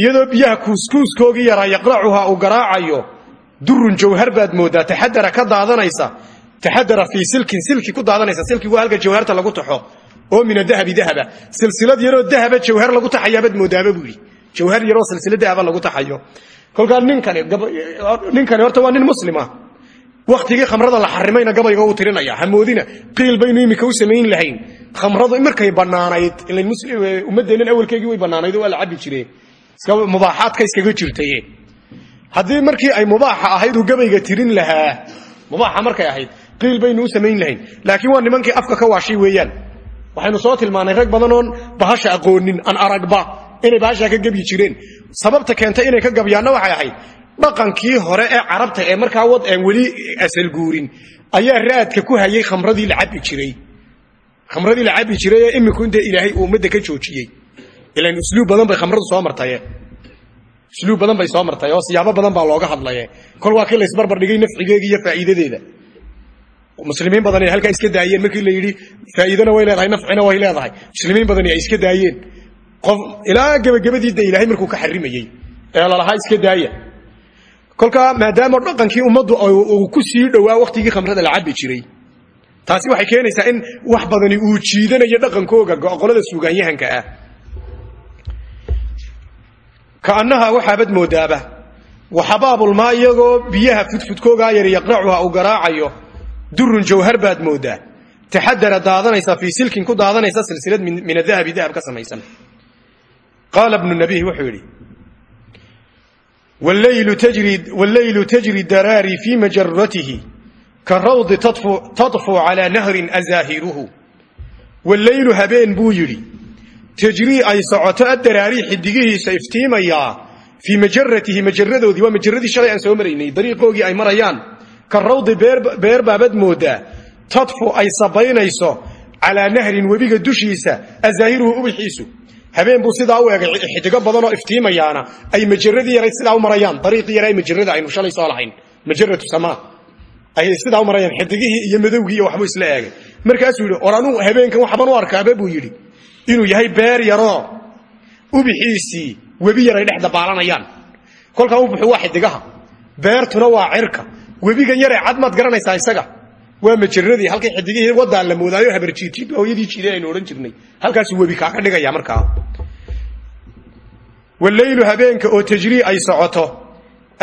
iyadoo biyaha kuuskuuskoogii yaraa yaqracuhaa uu garaacayo. Durun jawhar baad moodaa. Taxadara ka daadanaysa. Taxadara fii silkin silki ku daadanaysa. Silkigu halka jawharta lagu taxo. Oo min adahabi dahaba. Silsilad yaroo dahaba jawhar lagu taxayaabaad moodaaba buu yidhi. Jawhar yaroo silsilad dahaba lagu taxayo kolkaa ninkani ninkani horta waa nin muslima waktigii khamrada la xarimayna gabayga uu tirinaya hamoodina qiil baynu imika u samayn lahayn. Khamradu markay banaanayd ummadeennan awalkeygii way banaanayd waa la cabi jire mubaaxaadka iskaga jirtay haddii markii ay mubaaxa ahayd uu gabayga tirin lahaa mubaaxa markay ahayd qiil baynu u samayn lahayn. Laakiin waa nimankii afka ka waashay weeyaan. Waxaynu soo tilmaanay rag badan oon bahasha aqoonin aan aragba inay bahashaa ka gebyi jireen. Sababta keentay inay ka gabyaanna waxay ahayd dhaqankii hore ee carabta ee markaa wad aan weli asal guurin ayaa raadka ku hayay khamradii la cabi jiray. Khamradii la cabi jiray ee iminku inta ilaahay ummadda ka joojiyey. Ilan usluub badan bay khamradu soo martaye usluub badan bay soo martay oo siyaabo badan baa looga hadlaye kol waa kii laysbarbar dhigay nafcigeega iyo faa'iidadeeda. Muslimiin badan ay halkaa iska daayeen markii la yidhi faa'iidana way leedahay nafcina way leedahay. Muslimiin badani ay iska daayeen ilaa gebagabadiida ilaahay markuu ka xarimayey ee lalahaa iska daaya. Kolkaa maadaama dhaqankii ummaddu uu ku sii dhowaa wakhtigii khamrada la cabi jiray taasi waxay keenaysaa in wax badani uu jiidanayo dhaqankooga qolada suugaanyahanka ah. Kaannaha waxaabad moodaaba waxabaabulmaa iyagoo biyaha fudfudkoogaa yar yaqracuha uu garaacayo durun jawhar baad moodaa. Taxadara daadanaysa fii silkin ku daadanaysa silsilad min adahabi dahab ka samaysan qaala bnu nabihi wuxuu yidhi walleylu tajri daraari fii majaratihi ka rawdi tadfu calaa nahrin azaahiruhu walleylu habeen buu yidhi tajrii ay socoto addaraari xidigihiisa iftiimayaa fii majaratihi majaradoodii waa majaradii shalay aan soo maraynay dariiqoogii ay marayaan ka rawdi beer baabad moodaa tadfu ay sabaynayso calaa nahrin webiga dushiisa azaahiruhu ubixiisu habeen buu sidaa u egay xidigo badanoo iftiimayaana ay majaradii yaray sidaa u marayaan. Dariiqii yaraa majarada aynu shalay soo lahayn. Majaratu samaa. Ayay sidaa u marayaan xidigihii iyo madowgii iyo waxbuu isla eegay. Markaasuu yidhi or habeenkan waxban u arkaaba buu yidhi. Inuu yahay beer yaroo ubixiisii webi yaray dhex dabaalanayaan. Kolkaa ubuxu waa xidigaha. Beertuna waa cirka. Webigan yaree cad maad garanaysaa isaga waa majaradii halkay xidigihii wadaan la moodaayo habarjiidjiid hooyadii jiiday aynu odhan jirnay. Halkaasuu webi kaaga dhigaya markaa. Walleylu habeenka oo tajrii ay socoto.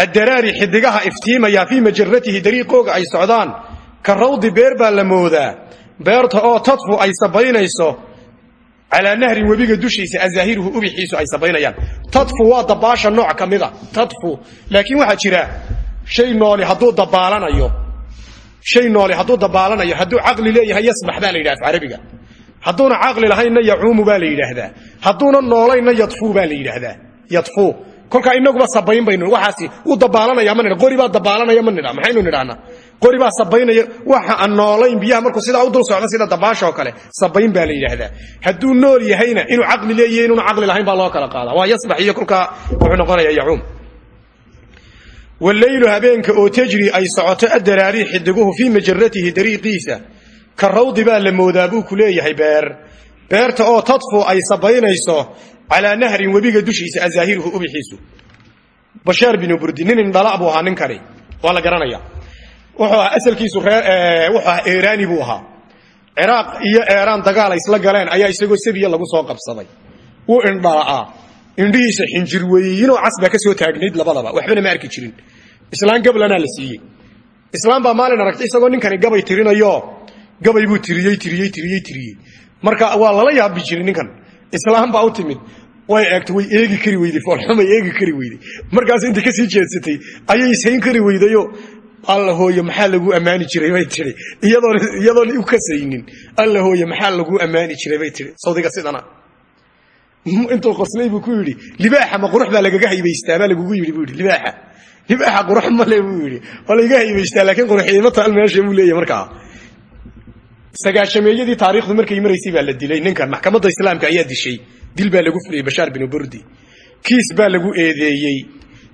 Addaraari xidigaha iftiimaya fii majaratihi dariiqooga ay socdaan. Ka rawdi beer baa la moodaa. Beerta oo tadfu ay sabaynayso. Calaa nahrin webiga dushiisa azaahiruhu ubixiisu ay sabaynayaan. Tadfu waa dabaasha nooc ka tadfu. Laakiin waxaa jira shay nooli hadduu dabaalanayo shay nooli hadduu dabaalanayo hadduu caqli leeyahay yasbax baa la yidhaha af carabiga hadduuna caqli lahaynna yacuumu baa la yidhaahdaa hadduuna noolaynna yadfuu baa la yidhaahdaa yadfuu. Kolkaa inaguba sabayn baynu waxaasi uu dabaalanaya ma nidha qori baa dabaalanaya ma nidha maxaynu nidhahnaa qori baa sabaynaya waxa aan noolayn biyaha markuu sidaa u dul socdo sida dabaasha oo kale sabayn baa la yidhaahdaa hadduu nool yahayna inuu caqli leeyahay inuuna caqli lahayn baa loo kala qaadaa. Waa yasbax iyo walleylu habeenka oo tajri ay socoto addaraari xidiguhu fii majaratihi dariiqiisa ka rawdi baa la moodaa buu ku leeyahay beer beerta oo tadfu ay sabaynayso calaa nahrin webiga dushiisa azaahiruhu ubixiisu bashaar binu burdi nin indhala buu ahaa ninkani waa la garanaya wuxuu ahaa asalkiisu wuxuu ahaa eeraani buu ahaa ciraaq iyo eeraan dagaal ay isla galeen ayaa isagoo sabiya lagu soo qabsaday wuu indhala'aa indhihiisa xinjir weeyinoo cas baa ka soo taagnayd labadaba waxbana ma arki jirin. Islaan gablanaa la siiyey. Islaam baa maalin aragtay isagoo ninkani gabay tirinayo. Gabay buu tiriyey tiriyey tiriyey tiriyey. Marka waa lala yaabi jiray ninkan. Islaam baa u timid. Way eegtay way eegi kari weyday foolxumay eegi kari weyday markaas intay ka sii jeedsatay ayay ishayn kari weydayo. Alla hooye maxaa lagu ammaani jiray bay tii iyadoon u kasaynin alla hooye maxaa lagu ammaani jiray bay tii sawdiga sidana intuu qoslay buu ku yidhi libaaxa ma qurux baa lagaga haybaystaa baa lagugu yidhi buu yidhi libaaxa libaaxa qurux male buu yidhi. Waa lagaga haybaystaa laakiin quruxiyama taal meesha buu leeyahay markaa. Sagaashameeyadii taariikhdu markay maraysay baa la dilay. Ninkan maxkamadda islaamka ayaa dishay. Dil baa lagu fuliyey bashaar binu burdi. Kiis baa lagu eedeeyey.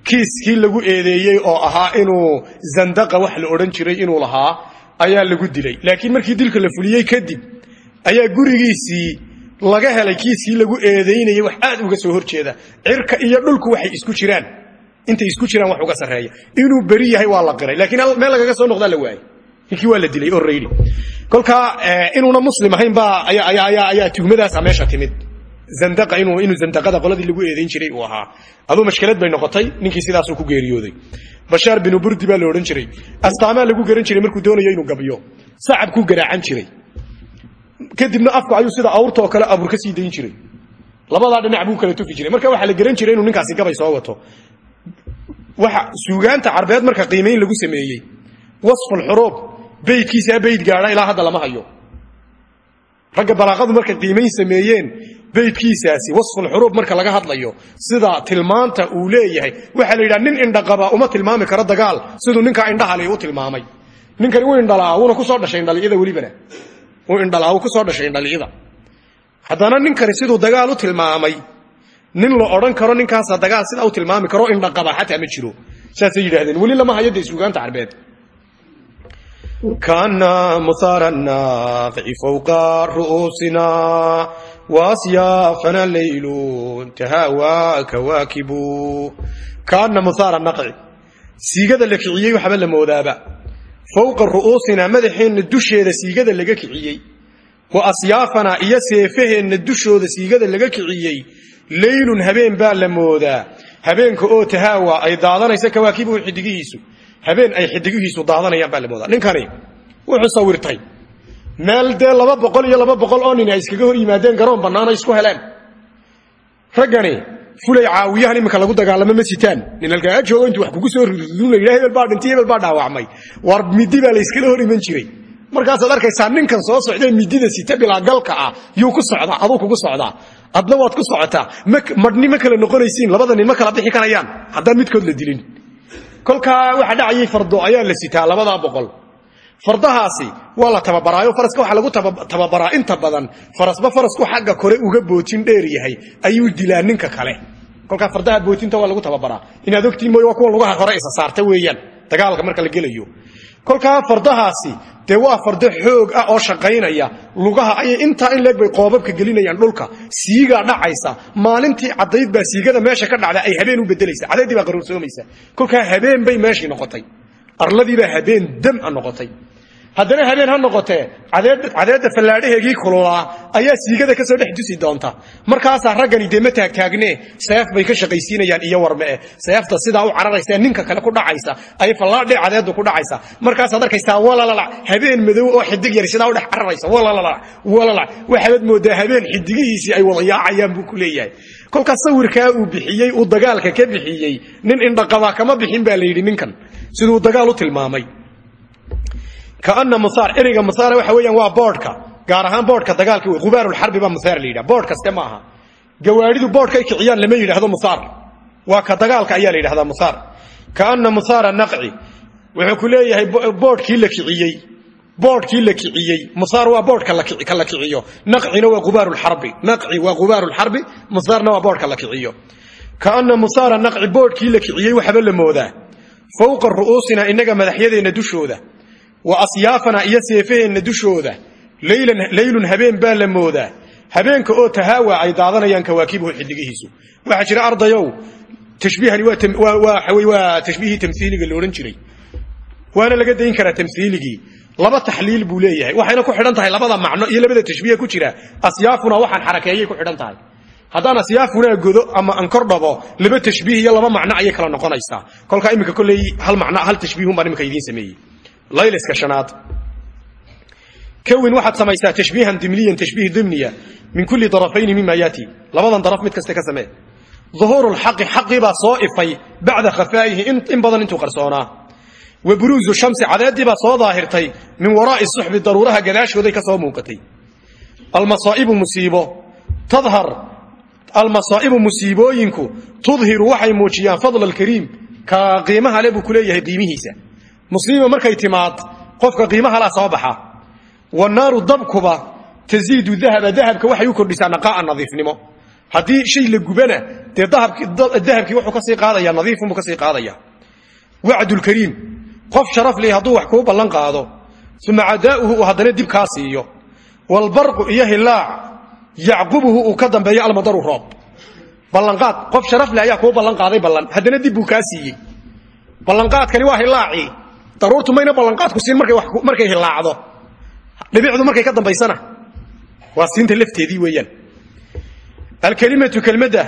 Kiiskii lagu eedeeyey oo ahaa inuu zandaqa wax la odhan jiray inuu lahaa ayaa lagu dilay. Laakiin markii dilka la fuliyey kadib ayaa gurigiisii laga helay kiiskii lagu eedeynayay wax aad uga soo horjeeda. Cirka iyo dhulku waxay isku jiraan. Intay isku jiraan wax uga sarreeya. Inuu beri yahay waa la qiray laakiin meel lagaga soo noqdaa la waayey ninkii waa la dilay already kolkaa inuuna muslim ahayn baa ayaa tuhmadaasa meesha timid. Zandaqa inuu inuu zandaqada qoladii lagu eedayn jiray uu ahaa. Aduu mashkilad bay noqotay ninkii sidaasuu ku geeriyooday. Bashaar binu burdi baa la odhan jiray. Astaamaa lagu garan jiray markuu doonayo inuu gabiyo sacabkuu garaacan jiray kadibna afku ayuu sida awrtaoo kale abuur ka sii dayn jiray. Labadaa dhinac buu kala tufi jiray. Marka waxaa la garan jiray inuu ninkaasi gabay soo wato. Waxa suugaanta carbeed marka qiimayn lagu sameeyey. Wasfulxuruub beydkiisaa beyd gaadha ilaa hadda lama hayo. Ragga balaaqadu markay qiimayn sameeyeen beydkiisaasi wasfulxuruub marka laga hadlayo sida tilmaanta uu leeyahay. Waxaa la yidhaha nin indhaqaba uma tilmaami karo dagaal. Siduu ninkaa indhahali u tilmaamay. Ninkani wuu indhalaa wuuna ku soo dhashay indhaliyada welibana indhala ku soo dhashay indhalida haddana ninkani siduu dagaal u tilmaamay nin la odhan karo ninkaasa dagaal sidaa u tilmaami karo indhaqaba xataa ma jiro. Saasay yidhaahdeen weli lama hayada isugaanta carbeed kaana musaarannaafici fowqa ru'uusinaa waasyaafana laylu tahaawaa kawaakibu. Kaana musaara naqci. Siigada la kiciyey waxba la moodaaba fowqa ru'uusinaa madaxeenna dusheeda siigada laga kiciyey wa asyaafanaa iyo seefaheenna dushooda siigada laga kiciyey leylun habeen baa la moodaa. Habeenka oo tahaawa ay daadanaysa kawaakibu xidigihiisu. Habeen ay xidigihiisu daadanayan baa la moodaa. Ninkani wuxuu sawirtay meel dee laba boqol iyo laba boqol oo nin ay iskaga hor yimaadeen garoon bannaana isku heleen. Raggani fulay caawiyahan iminka lagu dagaalamo ma sitaan. Nin halkaa joogo intuu wax kugu soo rududun la yidhaha hebel baa dhintay hebel baa dhaawacmay. War midi baa la iskala hor iman jiray. Markaasaad arkaysaa ninkan soo socdee midida sita bilaa galka ah yuu ku socdaa aduu kugu socdaa. Adna waad ku socotaa. Madhni ma kala noqonaysiin labada nin ma kala bixi karayaan. Haddaan midkood la dilin. Kolkaa waxa dhacayay fardo ayaa la sitaa labadaa boqol fardahaasi waa la tababaraayo. Faraska waxaa lagu tababaraa inta badan. Farasba farasku xagga kore uga bootin dheer yahay ayuu dilaa ninka kale. Kolkaa fardaha bootinta waa lagu tababaraa. Inaad ogtiin mooy waa kuwa lugaha hore isa saarta weeyaan. Dagaalka marka la gelayo. Kolkaa fardahaasi dee waa fardo xoog ah oo shaqaynaya. Lugaha ayay intaa in leeg bay qoobabka gelinayaan dhulka. Siigaa dhacaysa. Maalintii caddayd baa siigada meesha ka dhacda ay habeen u bedelaysa cadayddii baa qaruursoomaysa kolkaa habeen bay meeshii noqotay. Arladiibaa habeen dam a noqotay haddana habeen ha noqotee cadeedda fallaadhaheegii kululaa ayaa siigada ka soo dhex dusi doonta. Markaasaa raggani dee ma taagtaagne seef bay ka shaqaysiinayaan iyo warmee seefta sidaa u cararaysa ninka kale ku dhacaysa ay fallaadhe cadeeddu ku dhacaysa. Markaasaad arkaysaa walalalac habeen madow oo xidig yar sidaa u dhex cararaysa walalalac walalac waxaad moodaa habeen xidigihiisii ay wada yaacayaan buu ku leeyahay. Kolkaas sawirkaa uu bixiyey uu dagaalka ka bixiyey nin indhaqabaa kama bixin baa la ninkan. Siduu dagaal u tilmaamay kaana musaar ereyga musaar waxa weeyaan waa boodhka. Gaar ahaan boodhka dagaalka wey qubaarulxarbi baa musaar la yidhaha boodh kaste aha gawaadhidu boodhkay kiciyaan lama yidhaahdo musaar. Waa ka dagaalka ayaa la yidhahdaa musaar. Kaana naqci wuxuu ku leeyahay boodhkii la kiciyey. Boodhkii la kiciyey. Musaar waa boodhka ka la kiciyo. Naqcina waa qubaarulxarbi naqci waa qubaarulxarbi musaarna waa boodhka la kiciyo. Kaana musaara naqci boodhkii la kiciyey waxba la moodaa. Fowqa ru'uusina innaga madaxyadeenna dushooda wa asyaafana iyo seefaheenna dushooda. Leylun habeen baa la moodaa. Habeenka oo tahaawa ay daadanayaan kawaakibuhu xidigihiisu waxaa jira ardayow. Tashbiihani waa tashbiihii tamhiiliga la odhan jiray. Waana laga dayn karaa tamhiiligii laba taxliil buu leeyahay. Waxayna ku xidhan tahay labada macno iyo labada tashbiihe ku jira. Asyaafuna waxaan xarakeeyay ku xidhan tahay. Haddaan asyaafuna godo ama aan kor dhabo laba tashbiih iyo laba macno ayay kala noqonaysaa. Kolkaa iminka kolley layliska shanaad. Kawin waxaad samaysaa tashbiihan dimniyan tashbiih dimniya min kulli darafayni mima yaati. Labadan daraf mid kaste ka samee. Duhuuru lxaqi xaqii baa soo ifay bacda khafaa'ihi in badan intuu qarsoonaa wa buruuzu shamsi cadeeddii baa soo daahirtay min waraa'i suxbi daruuraha gadaashooday ka soo muuqatay. Almasaa'ibu musiibo. Tadhar almasaa'ibu musiibooyinku tudhiru waxay muujiyaan fadla alkariim ka qiimaha le buu ku leeyahay qiimihiisa musiiba markay timaad qofka qiimaha laa soo baxa. Wanaaru dabkuba taziidu dahaba dahabka waxay u kordhisaa naqaa'a nadiifnimo. Haddii shay la gubana dee dahabkii wuxuu ka sii qaadaya nadiifunbuu ka sii qaadaya. Wacdulkariim qof sharaf leh hadduu wax kuu ballan qaado uma cadaa'uhu uu haddana dib kaa siiyo. Walbarqu iyo hilaac yacqubuhu uu ka dambeeyo almadaru roob. Ballanqaad qof sharaf leh ayaa kuu ballan qaaday ballan haddana dib buu daruurtu mayna ballanqaadku siin markay hilaacdo dhibicdu markay ka dambaysana. Waa siinta lafteedii weeyaan. Alkelimatu kelmadda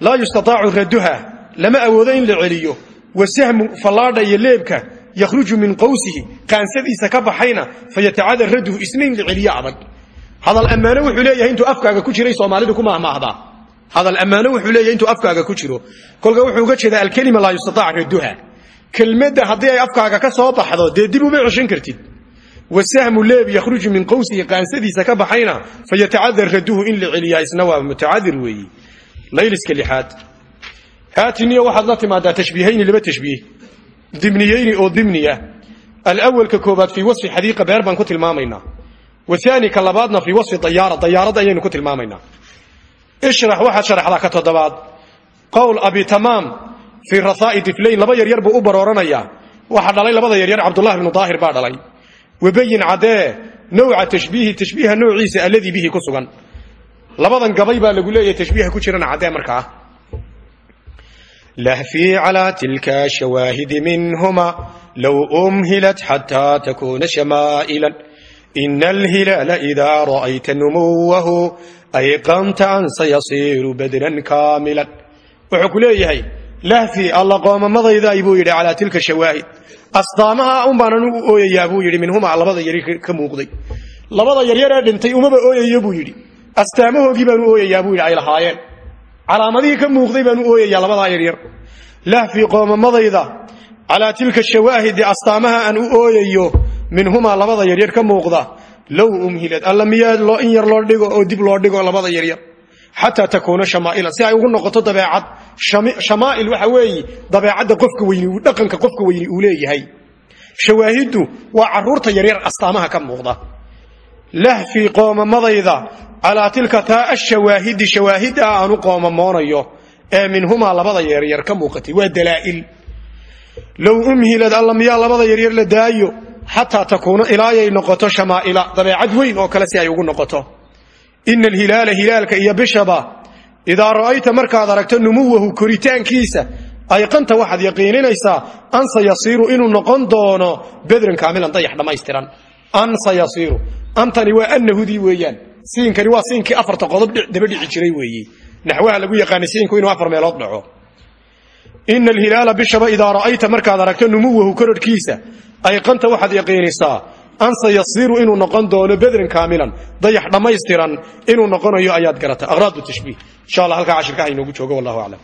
laa yustataacu raduha lama awoodo in la celiyo. Wasahmu fallaadha iyo leebka yakhruju min qawsihi qaansadiisa ka baxayna fayatacada raduhu isna in la celiyo adag. Hadal ammaano wuxuu leeyahay intuu afkaaga ku jiray soomaalidu ku mahmaahdaa hadal ammaano wuxuu leeyahay intuu afkaaga ku jiro. Kolka wuxuu uga jeedaa alkelima laa yustataac raduha kelmadda haddii ay afkaaga ka soo baxdo dee dib uma kartid. Wasahmu leeb yakhruju min qawsihi qaansadiisa ka baxayna fayatacadar raduhu in la celiyaa isna waa mutacadir weeyi. Layliska lixaad. Haatiniya waxaad la timaadaa tashbiihayni laba tashbiih. Dimniyeyni oo dimniya. Alawalka koobaad fii wasfi xadiiqa beer baan ku tilmaamaynaa. Waani ka labaadna fii wasfi dayaara dayaarad ayaynu ku tilmaamaynaa. Ishrax waxaad sharaxdaa ka toddobaad. Qowl abi tamaam fii rahaai diflayn laba yaryar buu u barooranayaa. Waxaa dhalay labada yaryar cabdulahi bnu daahir baa dhalay. Wabayin cadee nawca tashbiihi tashbiiha noociisa alladii bihi ku labadan gabay baa lagu leeyahay tashbiiha ku jirana caddee markaa lahfii calaa tilka shawaahidi minhuma low umhilat xataa takuuna shamaa'ilan ina alhilaala idaa ra'ayta numuwahu ayqanta an sayasiiru badran kaamilan. Wuxuu ku leeyahay lahfi alla qoomamadaydaay buu yidhi calaa tilka shawaahid astaamaha un baan anugu ooyayaa buu yidhi minhuma labada yaryar ka muuqday. Labada yaryar dhintay umaba ooyayo buu yidhi. Astaamahoogii baanu ooyayaa buu yidhi ay lahaayeen. Calaamadihii ka muuqday baanu ooyayaa labadaa yaryar lahfi qoomamadayda calaa tilka shawaahidi astaamaha aan u ooyayo minhumaa labada yaryar ka muuqda. Low umhilad alla miyaad loo in yar loo dhigo oo dib loo dhigo labada yaryar xataa takuuna shamaa'ilan. Si ay ugu noqoto dabeecad shamaa'il waxa weeye dabeecadda qofka weyni uu dhaqanka qofka weyni uu leeyahay. Shawaahiddu waa carruurta yaryar astaamaha ka muuqda. Lahfii qoomamadayda calaa tilka taa ashawaahidi shawaahidda aanu qoomamoonayo ee minhumaa labada yaryar ka muuqatay. Waa dalaa'il. Low umhilad alla labada yaryar la daayo xataa takuuna ilaayay noqoto shamaa'ila. Dabeecad weyn oo kale si ay ugu noqoto ina alhilaala hilaalka iyo bishaba idaa ra'ayta markaad aragto numuwahu koritaankiisa ayqanta waxaad yaqiininaysaa an sayasiiru inuu noqon doono bedran kaamilan dayax dhammaystiran an sayasiiru antani waa annahudii weeyaan siinkani waa siinkii afarta qodob daba dhici jiray weeye naxwaha lagu yaqaanay siinku inuu afar meelood dhaco ina alhilaala bishaba idaa ra'ayta markaad aragto numuwahu kororhkiisa ayqanta waxaad yaqiinisaa an sayasiiru inuu noqon doono bedran kaamilan. Dayax dhammaystiran inuu noqonayo ayaad garata aqraadu tashbiih. Insha allah halkaa cashirka ha inoogu joogo wallahu aclam